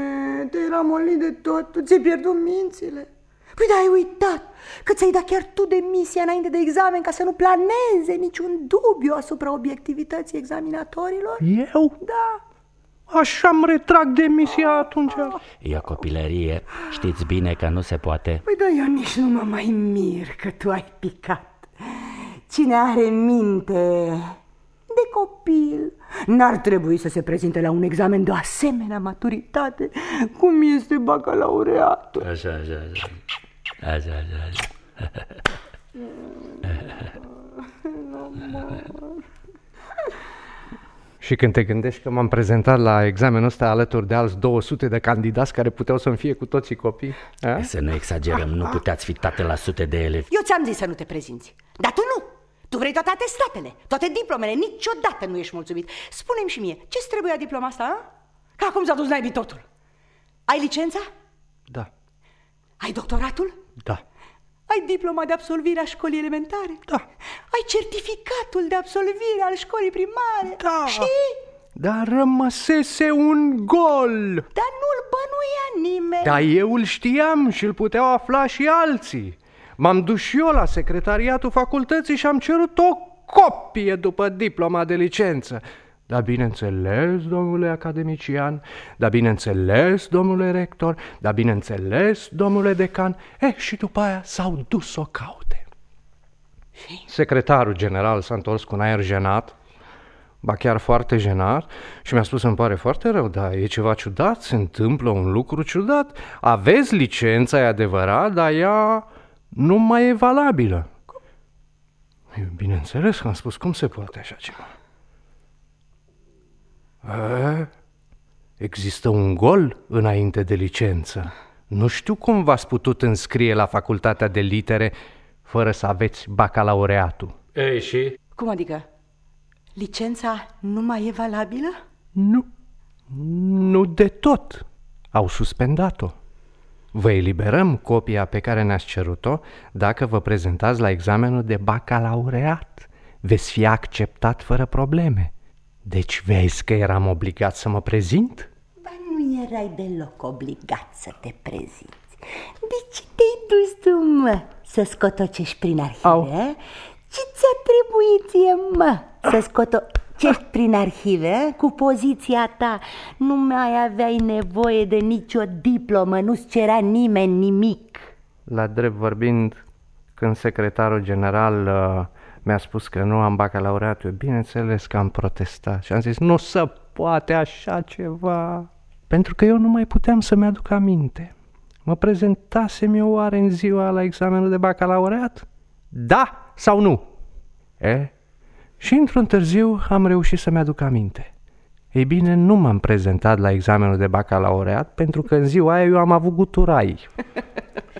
Te-ai ramolit de tot, tu ți-ai pierdut mințile. Păi da, ai uitat că ți-ai dat chiar tu demisia înainte de examen ca să nu planeze niciun dubiu asupra obiectivității examinatorilor? Eu? Da. Așa îmi retrag demisia atunci. E o copilărie. Știți bine că nu se poate. Păi da, eu nici nu mă mai mir că tu ai picat. Cine are minte de copil N-ar trebui să se prezinte la un examen de o asemenea maturitate cum este bacalaureatul. Așa, așa, așa. Așa, așa, așa. Și când te gândești că m-am prezentat la examenul ăsta alături de alți 200 de candidați care puteau să-mi fie cu toții copii, a? Să nu exagerăm, nu puteți fi tate la sute de elevi. Eu ți-am zis să nu te prezinți, dar tu nu. Tu vrei toate atestatele, toate diplomele, niciodată nu ești mulțumit. Spune-mi și mie, ce-ți trebuie la diploma asta, a? Că acum s-a dus naibii totul. Ai licența? Da, Ai doctoratul? da. Ai diploma de absolvire a școlii elementare? Da. Ai certificatul de absolvire al școlii primare? Da. Și? Dar rămăsese un gol. Dar nu-l bănuia nimeni. Dar eu îl știam și îl puteau afla și alții. M-am dus și eu la secretariatul facultății și am cerut o copie după diploma de licență. Dar bineînțeles, domnule academician, dar bineînțeles, domnule rector, dar bineînțeles, domnule decan, eh, și după aia s-au dus să o caute. Secretarul general s-a întors cu un aer jenat, ba chiar foarte jenat, și mi-a spus, îmi pare foarte rău, dar e ceva ciudat, se întâmplă un lucru ciudat. Aveți licența, e adevărat, dar ea nu mai e valabilă. Eu, bineînțeles că am spus, cum se poate așa ceva? E, există un gol înainte de licență. Nu știu cum v-ați putut înscrie la facultatea de litere fără să aveți bacalaureatul. Ei, și? Cum adică? Licența nu mai e valabilă? Nu, nu de tot. Au suspendat-o. Vă eliberăm copia pe care ne-ați cerut-o dacă vă prezentați la examenul de bacalaureat. Veți fi acceptat fără probleme. Deci vezi că eram obligat să mă prezint? Ba nu erai deloc obligat să te prezinți. De ce te-ai dus tu, mă, să scotocești prin arhive? Au. eh? Ce ți-a trebuit ție, mă, să scotocești prin arhive eh? cu poziția ta? Nu mai aveai nevoie de nicio diplomă, nu-ți cerea nimeni nimic. La drept vorbind, când secretarul general uh, mi-a spus că nu am bacalaureatul, bineînțeles că am protestat și am zis nu se poate așa ceva. Pentru că eu nu mai puteam să-mi aduc aminte. Mă prezentasem eu oare în ziua la examenul de bacalaureat? Da sau nu? E? Și într-un târziu am reușit să-mi aduc aminte. Ei bine, nu m-am prezentat la examenul de bacalaureat pentru că în ziua aia eu am avut guturai.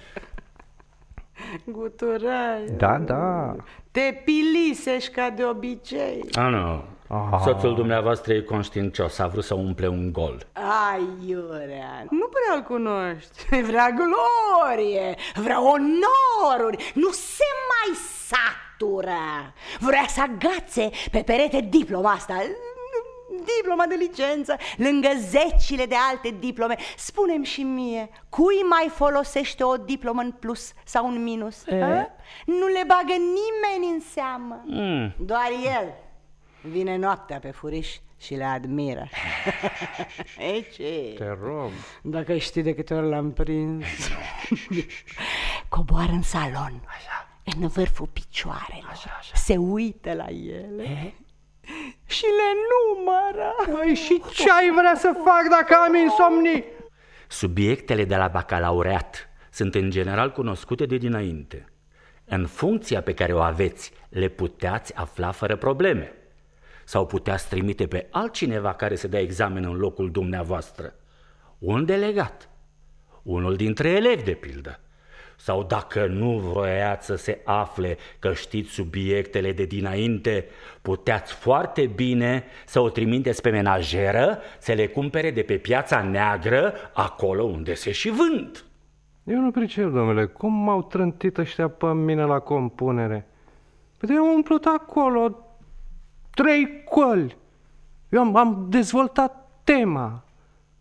Guturai. Da, da. Te pilisești ca de obicei. A, nu. Ah. Soțul dumneavoastră e conștiincios, a vrut să umple un gol. Ai, Iurea, nu prea-l cunoști. Vrea glorie, vrea onoruri, nu se mai satură. Vrea să agațe pe perete diploma asta, diploma de licență, lângă zecile de alte diplome. Spune-mi și mie, cui mai folosește o diplomă în plus sau în minus? a? Nu le bagă nimeni în seamă, Mm. doar el. Vine noaptea pe furiș și le admiră. Ei, ce? Te rog. Dacă știi de câte ori l-am prins. Coboară în salon, așa. în vârful picioarelor, așa, așa. se uită la ele și le numără. Păi și ce ai vrea să fac dacă am insomnii? Subiectele de la bacalaureat sunt în general cunoscute de dinainte. În funcția pe care o aveți, le puteați afla fără probleme. Sau puteați trimite pe altcineva care să dea examen în locul dumneavoastră. Un delegat, unul dintre elevi, de pildă. Sau dacă nu vroiați să se afle că știți subiectele de dinainte, puteați foarte bine să o trimiteți pe menajeră să le cumpere de pe piața neagră, acolo unde se și vând. Eu nu pricep, domnule, cum m-au trântit ăștia pe mine la compunere? Păi eu am umplut acolo trei coli. Eu am, am dezvoltat tema.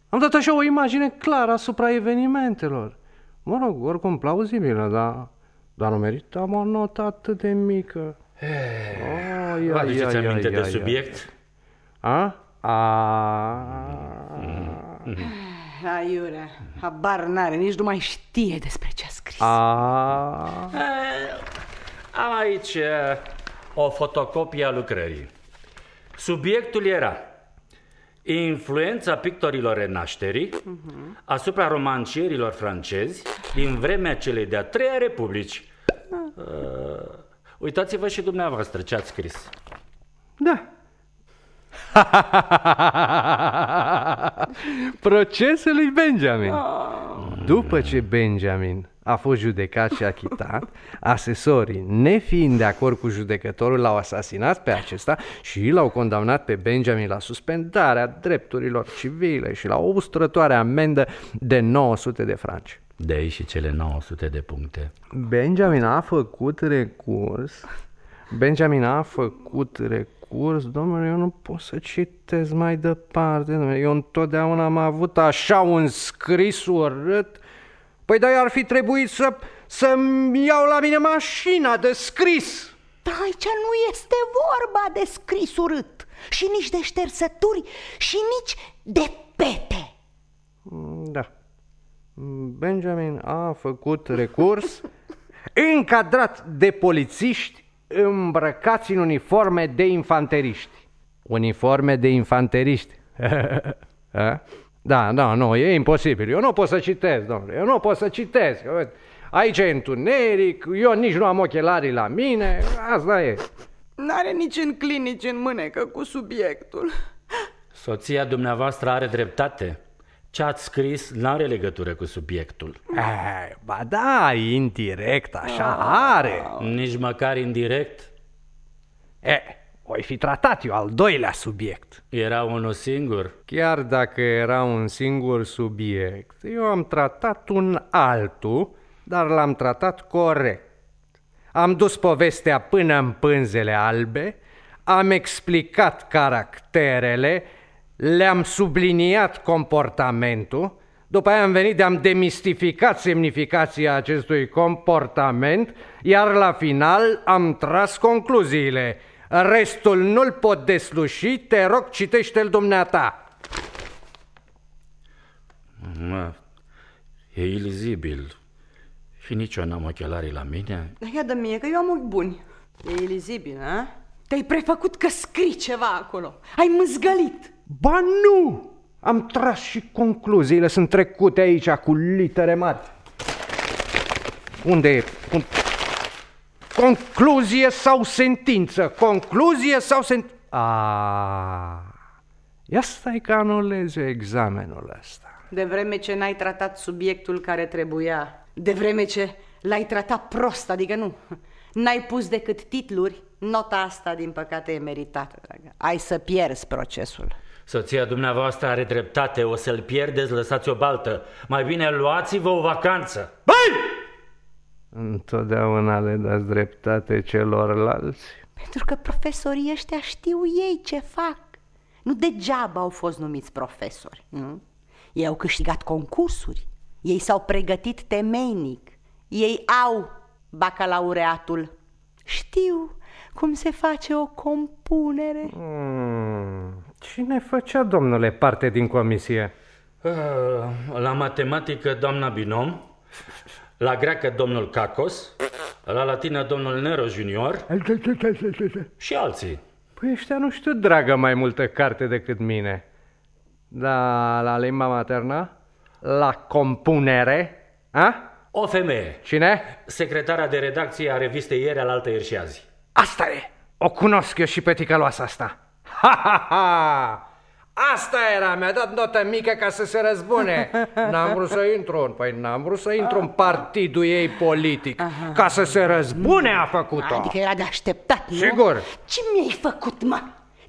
Am dat așa o imagine clară asupra evenimentelor. Mă rog, oricum plauzibilă, dar, dar nu meritam o notă atât de mică. Oh, Vă aduceți aminte de subiect? A? A... Aiurea, habar n-are, nici nu mai știe despre ce a scris. A... Am aici uh, o fotocopie a lucrării. Subiectul era Influența pictorilor renașterii uh-huh. asupra romancierilor francezi din vremea celei de-a treia republici. Uh, uitați-vă și dumneavoastră ce ați scris. Da. Procesul lui Benjamin. După ce Benjamin a fost judecat și achitat, asesorii, nefiind de acord cu judecătorul, l-au asasinat pe acesta și l-au condamnat pe Benjamin la suspendarea drepturilor civile și la o ustrătoare amendă de 900 de franci. De aici și cele 900 de puncte. Benjamin a făcut recurs Benjamin a făcut recurs, domnule, eu nu pot să citesc mai departe, domnule, eu întotdeauna am avut așa un scris urât, păi dar ar fi trebuit să, să-mi iau la mine mașina de scris. Da, aici nu este vorba de scris urât și nici de ștersături și nici de pete. Da. Benjamin a făcut recurs încadrat de polițiști îmbrăcați în uniforme de infanteriști. Uniforme de infanteriști. da, da, nu, e imposibil. Eu nu pot să citesc, domnule, eu nu pot să citesc. Aici e întuneric, eu nici nu am ochelarii la mine, asta e. N-are nici în clinici în mânecă cu subiectul. Soția dumneavoastră are dreptate. Ce ați scris nu are legătură cu subiectul. Eh, ba da, indirect, așa are. Nici măcar indirect. E, oi fi tratat eu al doilea subiect. Era unul singur. Chiar dacă era un singur subiect, eu am tratat un altul, dar l-am tratat corect. Am dus povestea până în pânzele albe, am explicat caracterele, le-am subliniat comportamentul, după aia am venit, am demistificat semnificația acestui comportament, iar la final am tras concluziile. Restul nu-l pot desluși, te rog, citește-l dumneata. Mă, e ilizibil. Și nici eu n-am ochelarii la mine. Ia de mie, că eu am ochi buni. E ilizibil, a? Te-ai prefăcut că scrii ceva acolo. Ai mâzgălit. Ba nu! Am tras și concluziile, sunt trecute aici cu litere mari. Unde e? Un... Concluzie sau sentință? Concluzie sau sent... A, ia stai că anuleze examenul ăsta. De vreme ce n-ai tratat subiectul care trebuia, de vreme ce l-ai tratat prost, adică nu, n-ai pus decât titluri, nota asta, din păcate, e meritată, dragă. Ai să pierzi procesul. Soția dumneavoastră are dreptate, o să-l pierdeți, lăsați o baltă. Mai bine luați-vă o vacanță. Băi! Întotdeauna le dați dreptate celorlalți. Pentru că profesorii ăștia știu ei ce fac. Nu degeaba au fost numiți profesori, nu? Ei au câștigat concursuri, ei s-au pregătit temeinic, ei au bacalaureatul. Știu cum se face o compunere. Hmm, cine făcea, domnule, parte din comisie? Uh, la matematică, doamna Binom, la greacă, domnul Cacos, la latină, domnul Nero Junior și alții. Păi ăștia nu știu, dragă, mai multă carte decât mine. Da, la limba maternă? La compunere? A? O femeie. Cine? Secretara de redacție a revistei ieri al altă ieri și azi. Asta e! O cunosc eu și pe ticăloasa asta. Ha, ha, ha! Asta era, mi-a dat notă mică ca să se răzbune. N-am vrut să intru în, păi n-am vrut să intru în partidul ei politic. Ca să se răzbune a făcut-o. Adică era de așteptat, nu? Sigur. Ce mi-ai făcut, mă?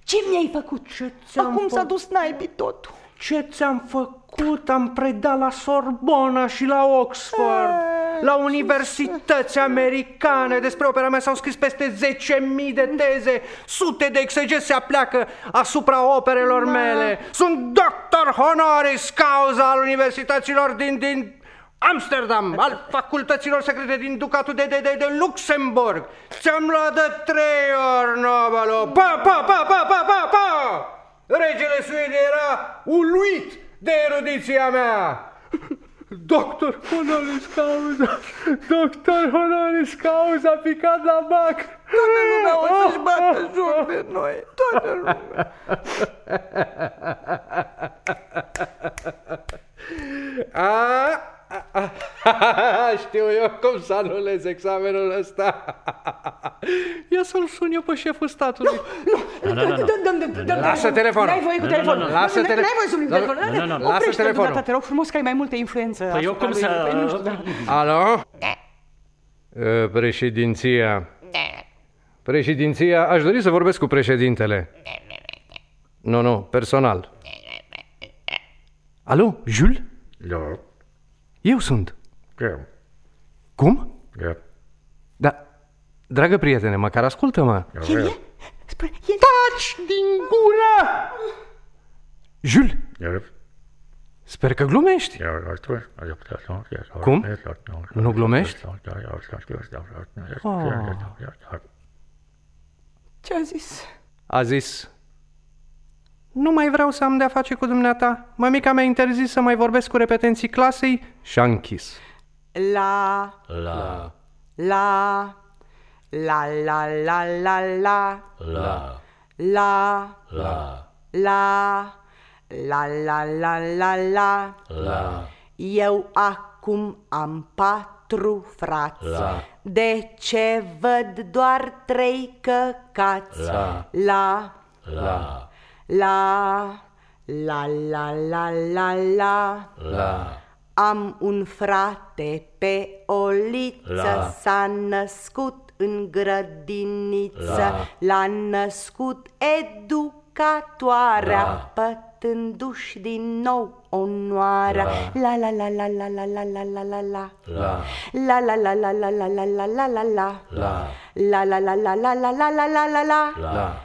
Ce mi-ai făcut? Ce Acum s-a dus naibii totul. Ce ți-am făcut? Am predat la Sorbona și la Oxford, la universități americane. Despre opera mea s-au scris peste 10.000 de teze, sute de exegese se apleacă asupra operelor mele. Sunt doctor honoris causa al universităților din, din Amsterdam, al facultăților secrete din Ducatul de, de, de, de Luxemburg. Ți-am luat de trei ori Nobelul. Pa, pa, pa, pa, pa, pa, pa! Regele Suediei era uluit de erudiția mea. Doctor honoris causa, doctor honoris causa, picat la bac. Toată lumea o să-și bată joc de avem noi, toată lumea. A, a, a, știu eu cum să anulez examenul ăsta. Ia să-l sun eu pe șeful statului. Nu, Nu, nu, nu. Dăm, dăm, dăm, dăm, Lasă dăm. telefonul. N-ai voie cu Nu, nu, telefonul. nu, lasă N-ai- tele- N-ai voie să Nu, telefonul. nu, nu, nu. Lasă Oprește-l, telefonul. dumneata, te rog frumos că ai mai multă influență. Păi eu asupra cum lui. să- Păi nu știu, da. Alo? Uh, Președinția. Președinția, aș dori să vorbesc cu președintele. Nu, nu, personal. Alo, Jules? Da, Eu sunt. da, Cum? da, Da, dragă prietene, măcar ascultă-mă. El e? Spune, el... Taci din gură! Jules, da, sper că glumești. Cum? Nu glumești? Ce a zis? A zis, nu mai vreau să am de-a face cu dumneata. Mămica mi-a interzis să mai vorbesc cu repetenții clasei. Și a închis. La... La... La... La la la la la. La. La La. La La la la la la. La. Eu acum am patru frați. La. De ce văd doar trei căcați? La. La. La la, la, la, la, la, la. la, Am un frate pe o liță, La. s-a născut în grădiniță, La. l-a născut educatoarea, La. pătându-și din nou onoarea. La la la la la la la la la la la. la, La la la la la la la la la la la. la, La la la la la la la la la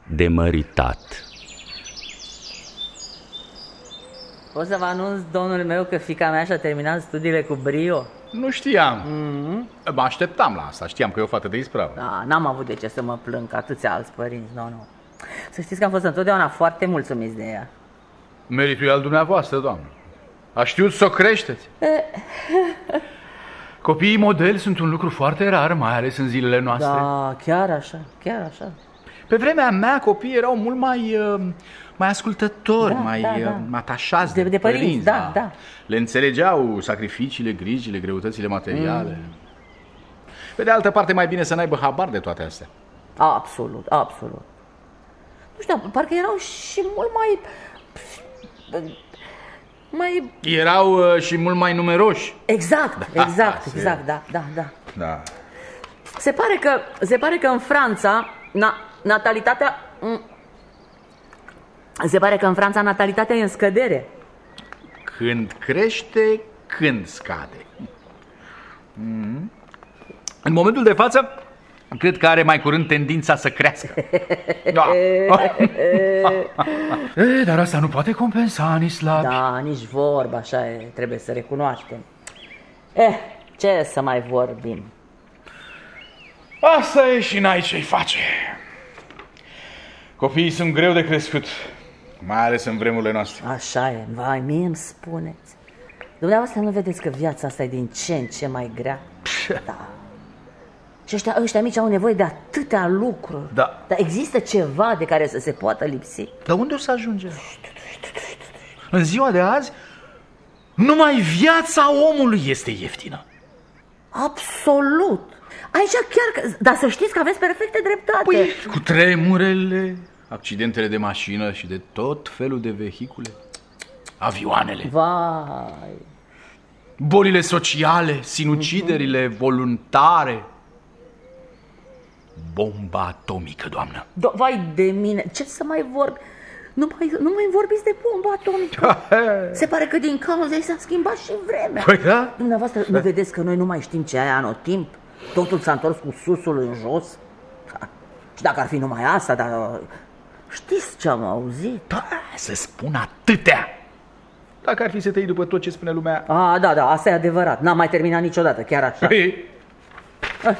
de măritat O să vă anunț, domnul meu, că fica mea și-a terminat studiile cu brio. Nu știam. Mm-hmm. Mă așteptam la asta. Știam că e o fată de ispravă. Da, n-am avut de ce să mă plâng ca atâția alți părinți, nu, nu. Să știți că am fost întotdeauna foarte mulțumiți de ea. Meritul e al dumneavoastră, doamnă. A știut să o creșteți. Copiii modeli sunt un lucru foarte rar, mai ales în zilele noastre. Da, chiar așa, chiar așa. Pe vremea mea, copiii erau mult mai, uh, mai ascultători, Da, mai, da, uh, da. mai atașați De- de părinți, da, da. Le înțelegeau sacrificiile, grijile, greutățile materiale. Pe de altă parte, mai bine să n-aibă habar de toate astea. Absolut, absolut. Nu știu, parcă erau și mult mai... Mai... Erau uh, și mult mai numeroși. Exact, exact, se- exact, da, da, da. Da. Se pare că, se pare că în Franța na, natalitatea... m, Se pare că în Franța natalitatea e în scădere. Când crește, când scade. Mhm. În momentul de față, cred că are mai curând tendința să crească. Da. e, dar asta nu poate compensa, Anislav. Da, nici vorba, așa e, trebuie să recunoaștem. Eh, ce să mai vorbim? Asta e și n-ai ce-i face. Copiii sunt greu de crescut, mai ales în vremurile noastre. Așa e, vai, mie îmi spuneți. Dumneavoastră nu vedeți că viața asta e din ce în ce mai grea? Da. Și ăștia, ăștia mici au nevoie de atâtea lucruri. Da. Dar există ceva de care să se poată lipsi? Dar unde o să ajungem? În ziua de azi, numai viața omului este ieftină. Absolut. Aici chiar că... Dar să știți că aveți perfecte dreptate. Păi, cu tremurele, accidentele de mașină și de tot felul de vehicule, avioanele, Vai. bolile sociale, sinuciderile voluntare, bomba atomică, doamnă. Do- vai de mine, ce să mai vorbi? Nu mai, nu mai vorbiți de bomba atomică. Se pare că din cauza ei s-a schimbat și vremea. Păi da? Dumneavoastră, nu vedeți că noi nu mai știm ce e anotimp? Totul s-a întors cu susul în jos? Ha. Și dacă ar fi numai asta, dar știți ce am auzit? Da, să spun atâtea. Dacă ar fi să te iei după tot ce spune lumea... A, da, da, asta e adevărat. N-am mai terminat niciodată, chiar așa. Păi,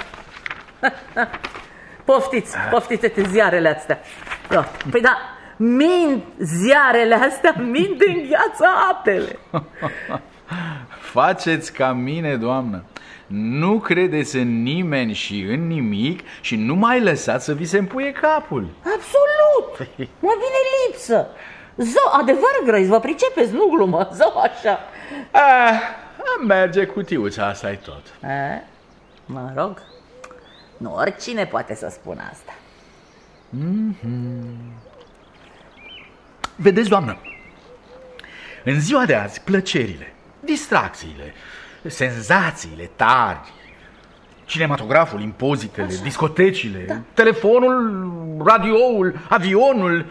Poftiți, poftiți-te ziarele astea. Da. Păi da, mint ziarele astea, mint în gheață apele. Faceți ca mine, doamnă. Nu credeți în nimeni și în nimic și nu mai lăsați să vi se împuie capul. Absolut! Mă vine lipsă. Zău, adevăr grăiți, vă pricepeți, nu glumă, zău așa. Ah, merge cutiuța, asta e tot. A, mă rog, nu oricine poate să spună asta. Vedeți, doamnă, în ziua de azi, plăcerile, distracțiile, senzațiile tari, cinematograful, impozitele, discotecile, Da. telefonul, radioul, avionul,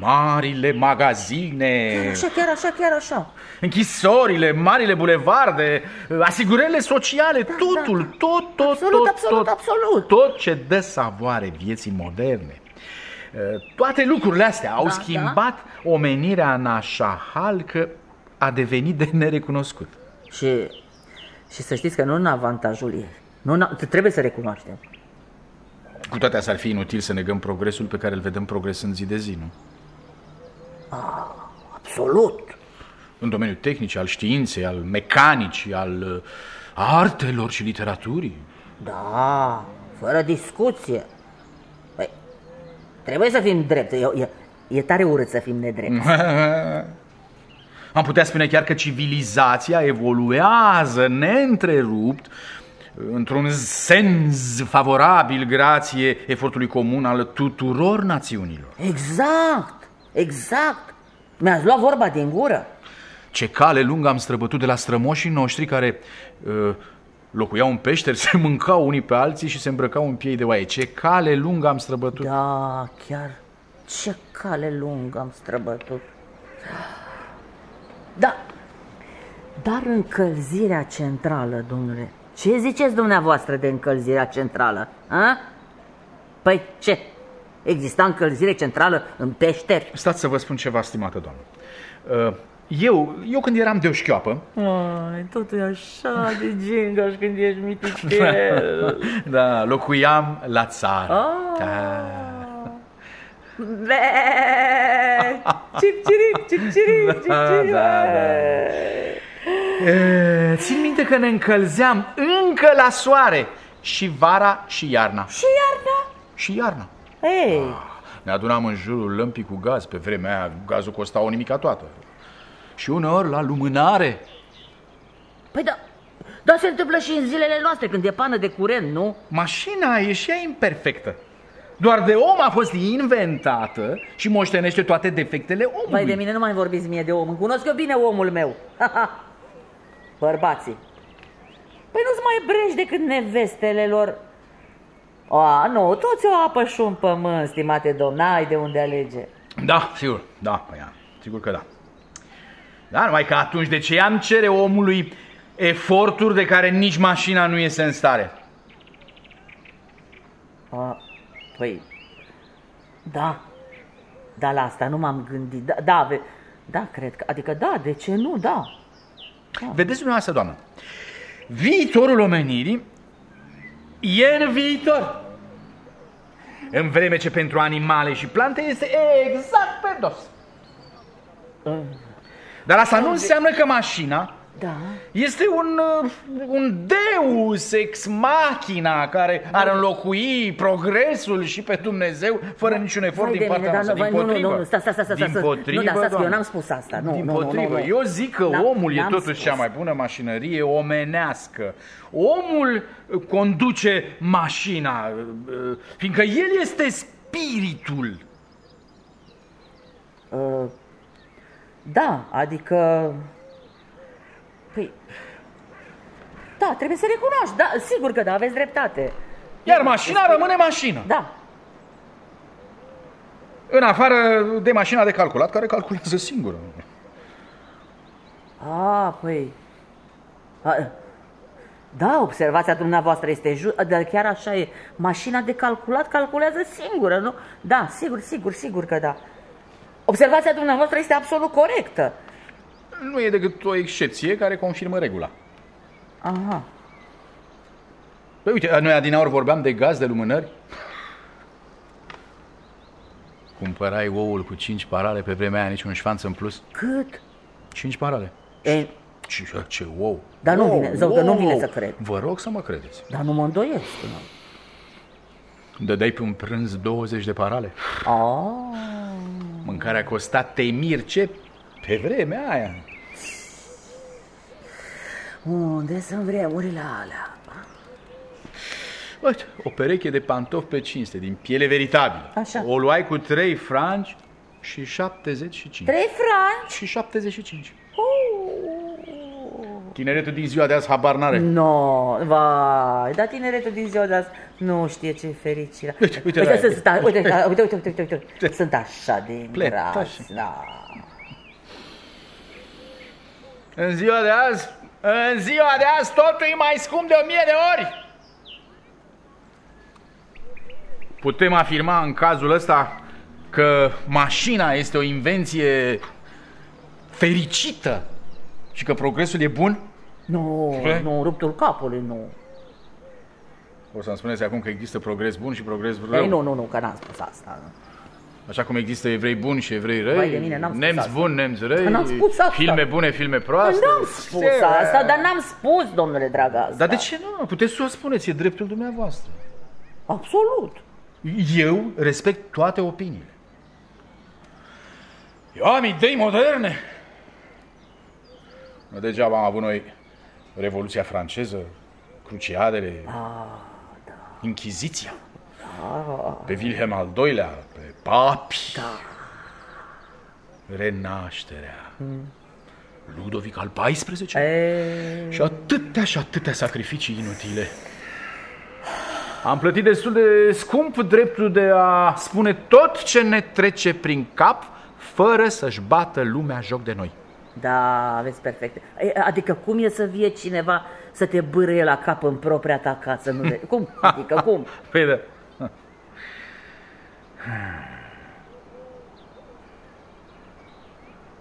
marile magazine, Chiar așa, chiar așa, chiar așa. închisorile, marile bulevarde, asigurările sociale, totul, tot, tot, da. Absolut, tot, absolut, tot, absolut. tot ce dă savoare vieții moderne. Uh, Toate lucrurile astea au Da, schimbat omenirea în așa hal că a devenit de nerecunoscut. Și, și să știți că nu în avantajul ei. Nu, în- trebuie să recunoaștem. Cu toate astea ar fi inutil să negăm progresul pe care îl vedem progresând zi de zi, nu? Absolut. În domeniul tehnic, al științei, al mecanicii, al uh, artelor și literaturii. Da, fără discuție. Păi, trebuie să fim drepți. E, e, e tare urât să fim nedrepți. Am putea spune chiar că civilizația evoluează neîntrerupt într-un sens favorabil grație efortului comun al tuturor națiunilor. Exact, exact. Mi-ați luat vorba din gură. Ce cale lungă am străbătut de la strămoșii noștri care uh, locuiau în peșteri, se mâncau unii pe alții și se îmbrăcau în piei de oaie. Ce cale lungă am străbătut. Da, chiar. Ce cale lungă am străbătut. Da, dar încălzirea centrală, domnule. Ce ziceți dumneavoastră de încălzirea centrală? A? Păi ce? Exista încălzire centrală în peșteri? Stați să vă spun ceva, stimată doamnă. Uh, eu, eu când eram de o șchioapă, Ai, totul e așa de gingaș când ești miticel. da, locuiam la țară. Ah. Da. Be! Cip, cirip, cip, cirip, cip, Da, cirip. da, da. E, țin minte că ne încălzeam încă la soare și vara și iarna. Și iarna? Și iarna. Ei, Ne adunam în jurul lămpii cu gaz. Pe vremea aia gazul costa o nimica toată. Și uneori la lumânare. păi da, dar se întâmplă și în zilele noastre când e pană de curent, nu? Mașina e și ea imperfectă. Doar de om a fost inventată și moștenește toate defectele omului. Vai de mine, nu mai vorbiți mie de om. Îmi cunosc eu bine omul meu. Bărbații. Păi nu-ți mai breși decât nevestele lor. A, nu, toți o apă și un pământ, stimate domn, ai de unde alege. Da, sigur, da, păi, da, sigur că da. Da, numai că atunci de ce am cere omului eforturi de care nici mașina nu iese în stare? A, păi, da, da, la asta nu m-am gândit. Da, da, ve- da, cred că, adică da, de ce nu, da. Vedeți dumneavoastră, doamnă, viitorul omenirii e în viitor. În vreme ce pentru animale și plante este exact pe dos. Dar asta nu înseamnă că mașina Da. este un, uh, un deus ex machina care ar înlocui progresul și pe Dumnezeu fără niciun efort Vai din de mine, partea dar noastră. nu, Din vai, nu, nu, potrivă. nu, sta, sta, sta, sta, Din sta. potrivă, Nu, dar stați, eu doamnă. n-am spus asta. Nu, Din nu, nu, potrivă. nu, nu. Eu zic că N-am- omul e n-am totuși spus. cea mai bună mașinărie omenească. Omul uh, conduce mașina, uh, fiindcă el este spiritul. Uh, da, adică... Păi... Da, trebuie să recunoști, da, sigur că da, aveți dreptate. Iar mașina rămâne mașină. Da, În afară de mașina de calculat, care calculează singură. a, păi... A, Da, observația dumneavoastră este ju- dar chiar așa e. Mașina de calculat calculează singură, nu? Da, sigur, sigur, sigur că da. Observația dumneavoastră este absolut corectă. Nu e decât o excepție care confirmă regula. Aha. Păi uite, noi adinaori vorbeam de gaz, de lumânări. Cumpărai oul cu 5 parale, pe vremea aia niciun șfanț în plus. Cât? 5 parale. E, Ce, ce ou. Dar nu Wow, vine, zău, că nu wow. vine să cred. Vă rog să mă credeți. dar nu mă îndoiesc. Nu. Dădeai pe un prânz 20 de parale. Oh. Mâncarea costa temir ce pe vremea aia. Unde sunt vremurile alea? Uite, o pereche de pantofi pe cinste, din piele veritabilă. Așa. O luai cu 3 franci și 75. Trei franci? Și 75. Tineretul din ziua de azi habar n-are. No, vai, dar tineretul din ziua de azi nu știe ce fericire. Uite, uite la uite, ea. sunt, sta- uite, uite, uite, uite, uite, uite, uite, sunt așa de Plet, mirați, așa. da. În ziua de azi, în ziua de azi totul e mai scump de o mie de ori. Putem afirma în cazul ăsta că mașina este o invenție fericită și că progresul e bun? Nu, Ce? nu, ruptul capului, nu. O să-mi spuneți acum că există progres bun și progres rău. Ei, nu, nu, nu, că n-am spus asta. nu. Așa cum există evrei buni și evrei răi, Vai de mine, n-am spus nemți asta. buni, nemți răi, Că n-am spus asta. filme bune, filme Păi proaste. n-am spus asta, dar n-am spus, domnule dragă, asta. Dar de ce nu? Puteți să o spuneți, e dreptul dumneavoastră. Absolut. Eu respect toate opiniile. Eu am idei moderne. Nu degeaba am avut noi Revoluția franceză, Cruciadele, Inchiziția, pe Wilhelm al II-lea, pe papi, Renașterea, Ludovic al XIV-lea E... și atâtea și atâtea sacrificii inutile. Am plătit destul de scump dreptul de a spune tot ce ne trece prin cap fără să-și bată lumea joc de noi. Da, aveți perfect. E, Adică cum e să vie cineva să te bârâie la cap în propria ta casă? Nu de... Cum? Adică cum? Păi da.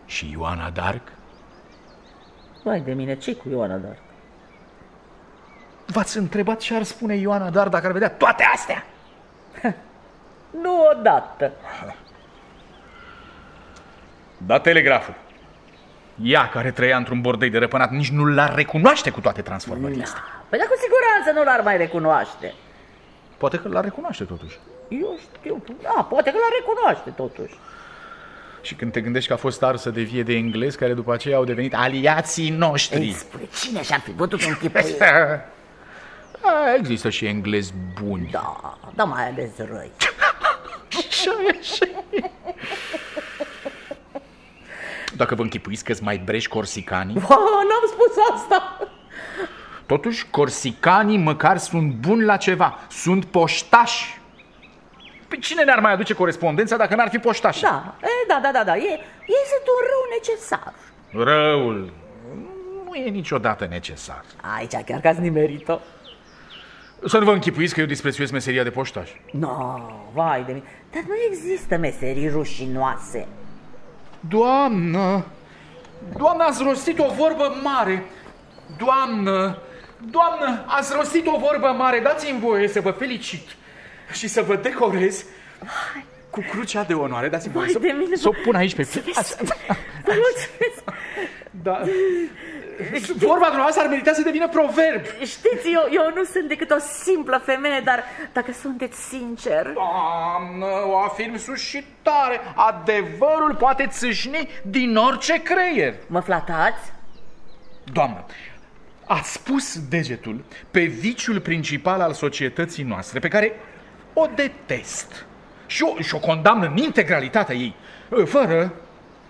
Și Ioana Dark? Vai de mine, ce cu Ioana Dar? V-ați întrebat ce ar spune Ioana Dark dacă ar vedea toate astea? Nu odată. Da telegraful. Ea care trăia într-un bordei de răpânat nici nu l-ar recunoaște cu toate transformările astea. Păi dar cu siguranță nu l-ar mai recunoaște. Poate că l-ar recunoaște totuși. Eu știu, da, poate că l-ar recunoaște totuși. Și când te gândești că a fost arsă de vie de englezi care după aceea au devenit aliații noștri. Ei, spune, cine și-ar fi putut închipui? A, Există și englezi buni. Da, da, mai ales răi. Așa e, așa e. Dacă vă închipuiți că mai breși corsicanii, Oh, n-am spus asta. totuși corsicanii măcar sunt buni la ceva. Sunt poștași. Păi cine ne-ar mai aduce corespondența dacă n-ar fi poștași? Da, e, da, da, da, da. E, ei sunt un rău necesar. Răul nu e niciodată necesar. Aici chiar că ați nimerit-o. Să nu vă închipuiți că eu disprețuiesc meseria de poștaș. No, vai de mine. Dar nu există meserii rușinoase. Doamnă, doamnă, ați rostit o vorbă mare. Doamnă, doamnă, ați rostit o vorbă mare. Dați-mi voie să vă felicit și să vă decorez cu crucea de onoare. Dați-mi voie Vai să, de mine, să o pun aici pe Mulțumesc. Vă mulțumesc. Da. Vorba dumneavoastră ar merita să devină proverb. Știți, eu, eu nu sunt decât o simplă femeie, dar dacă sunteți sincer... Doamnă, o afirm sus și tare. Adevărul poate țâșni din orice creier. Mă flatați? Doamnă, ați spus degetul pe viciul principal al societății noastre, pe care o detest și o, și o condamn în integralitatea ei, fără,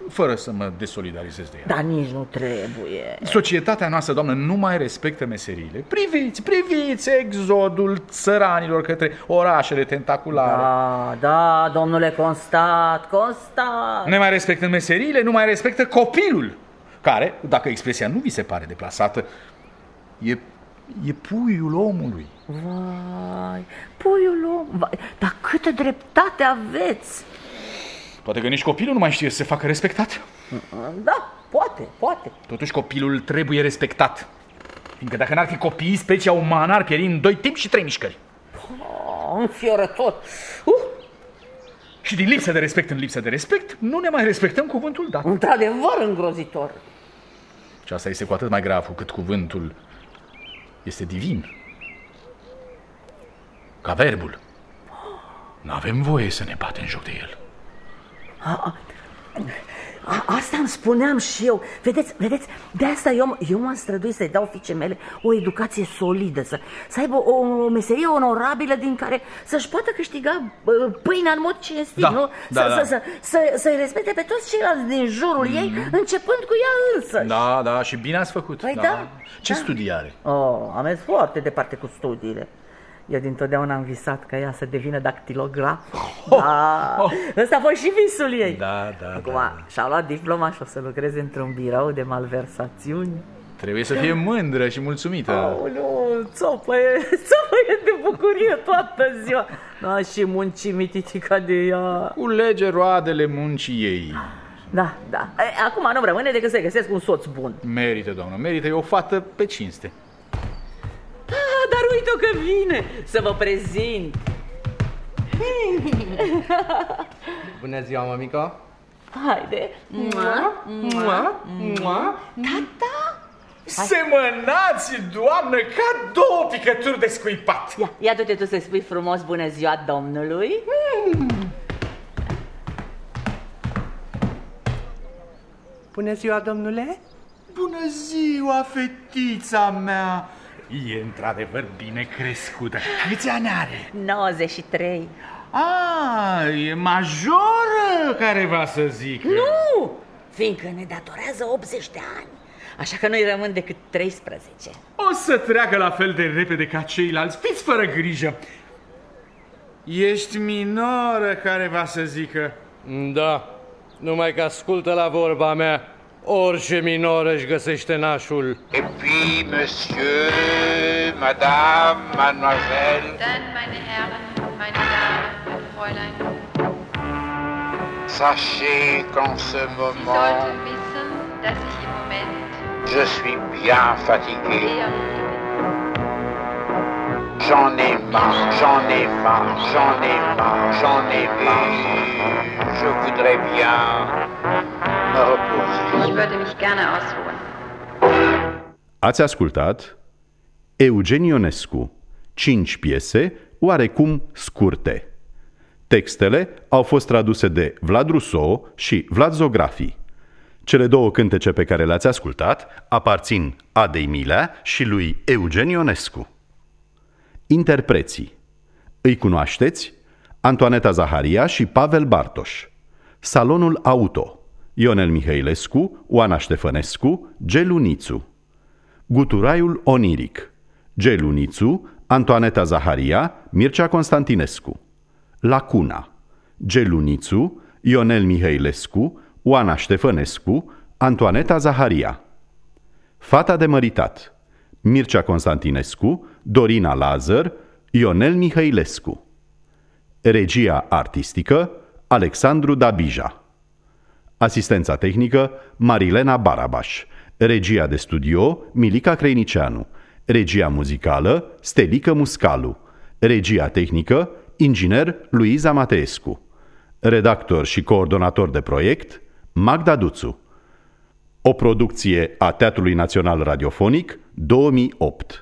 fără să mă desolidarizez de ea. Dar nici nu trebuie. Societatea noastră, doamnă, nu mai respectă meseriile. Priviți, priviți exodul țăranilor către orașele tentaculare. Da, da, domnule Constat, Constat. Ne mai respectă meseriile, nu mai respectă copilul, care, dacă expresia nu vi se pare deplasată, e E puiul omului. Vai, puiul om, vai, dar câtă dreptate aveți! Poate că nici copilul nu mai știe să se facă respectat. Da, poate, poate. Totuși copilul trebuie respectat. Fiindcă dacă n-ar fi copii, specia umană ar pieri în doi timp și trei mișcări. Oh, înfiorător. Uh, Și din lipsă de respect în lipsă de respect, nu ne mai respectăm cuvântul dat. într-adevăr îngrozitor. Și asta este cu atât mai grav cu cât cuvântul este divin. Ca verbul. Nu avem voie să ne batem joc de el. A, asta îmi spuneam și eu. Vedeți, vedeți, de asta eu, eu m-am străduit să-i dau fiicei mele o educație solidă, să, să aibă o, o meserie onorabilă din care să-și poată câștiga bă, pâinea în mod cinstit, Da, nu? da, să, da. Să, să, să, să-i respecte pe toți ceilalți din jurul ei, începând cu ea însă. Da, da, și bine ați făcut. Păi da, Ce da. studii are? Oh, am mers foarte departe cu studiile. Eu dintotdeauna am visat ca ea să devină dactilograf. Da, ăsta a fost și visul ei. Da, da, Acum da. și-a luat diploma și o să lucreze într-un birou de malversațiuni. Trebuie să fie mândră și mulțumită. Aoleu, țopăie, țopăie de bucurie toată ziua. Da, și munci mititica de ea. Culege roadele muncii ei. Da, da. E, acum nu rămâne decât să găsesc un soț bun. Merită, doamnă, merită. E o fată pe cinste. Ah, dar uite-o că vine să vă prezint. Bună ziua, mămico! Haide. Mua, mua, mua. Tata. Semănați, doamnă, ca două picături de scuipat. Ia, ia du-te tu să spui frumos bună ziua domnului. Bună ziua, domnule! Bună ziua, fetița mea! E într-adevăr bine crescută. Câți ani are? 93. A, e majoră, care va să zic. Nu! Fiindcă ne datorează 80 de ani. Așa că nu-i rămân decât 13. O să treacă la fel de repede ca ceilalți. Fiți fără grijă. Ești minoră, care va să zică. Da, numai că ascultă la vorba mea. Orice minor își găsește nașul. Et puis, monsieur, madame, mademoiselle, Dann, meine Herren, meine Damen, Fräulein, sachez qu'en ce Sie moment, sollten wissen, dass ich im Moment je suis bien fatigué. J'en ai marre, j'en ai marre, j'en ai marre, j'en ai marre. Je voudrais bien. Ich würde mich gerne ausruhen. Ați ascultat Eugen Ionescu, 5 piese oarecum scurte. Textele au fost traduse de Vlad Rousseau și Vlad Zografi. Cele două cântece pe care le-ați ascultat aparțin Adei Milea și lui Eugen Ionescu. Interpreții Îi cunoașteți? Antoaneta Zaharia și Pavel Bartoș Salonul Auto Ionel Mihailescu, Oana Ștefănescu, Gelu Nițu. Guturaiul Oniric. Gelu Nițu, Antoaneta Zaharia, Mircea Constantinescu. Lacuna. Gelu Nițu, Ionel Mihailescu, Oana Ștefănescu, Antoaneta Zaharia. Fata de măritat. Mircea Constantinescu, Dorina Lazar, Ionel Mihailescu. Regia artistică Alexandru Dabija Asistența tehnică Marilena Barabaș. Regia de studio Milica Creinicianu Regia muzicală Stelică Muscalu. Regia tehnică Inginer Luiza Mateescu. Redactor și coordonator de proiect Magda Duțu. O producție a Teatrului Național Radiofonic 2008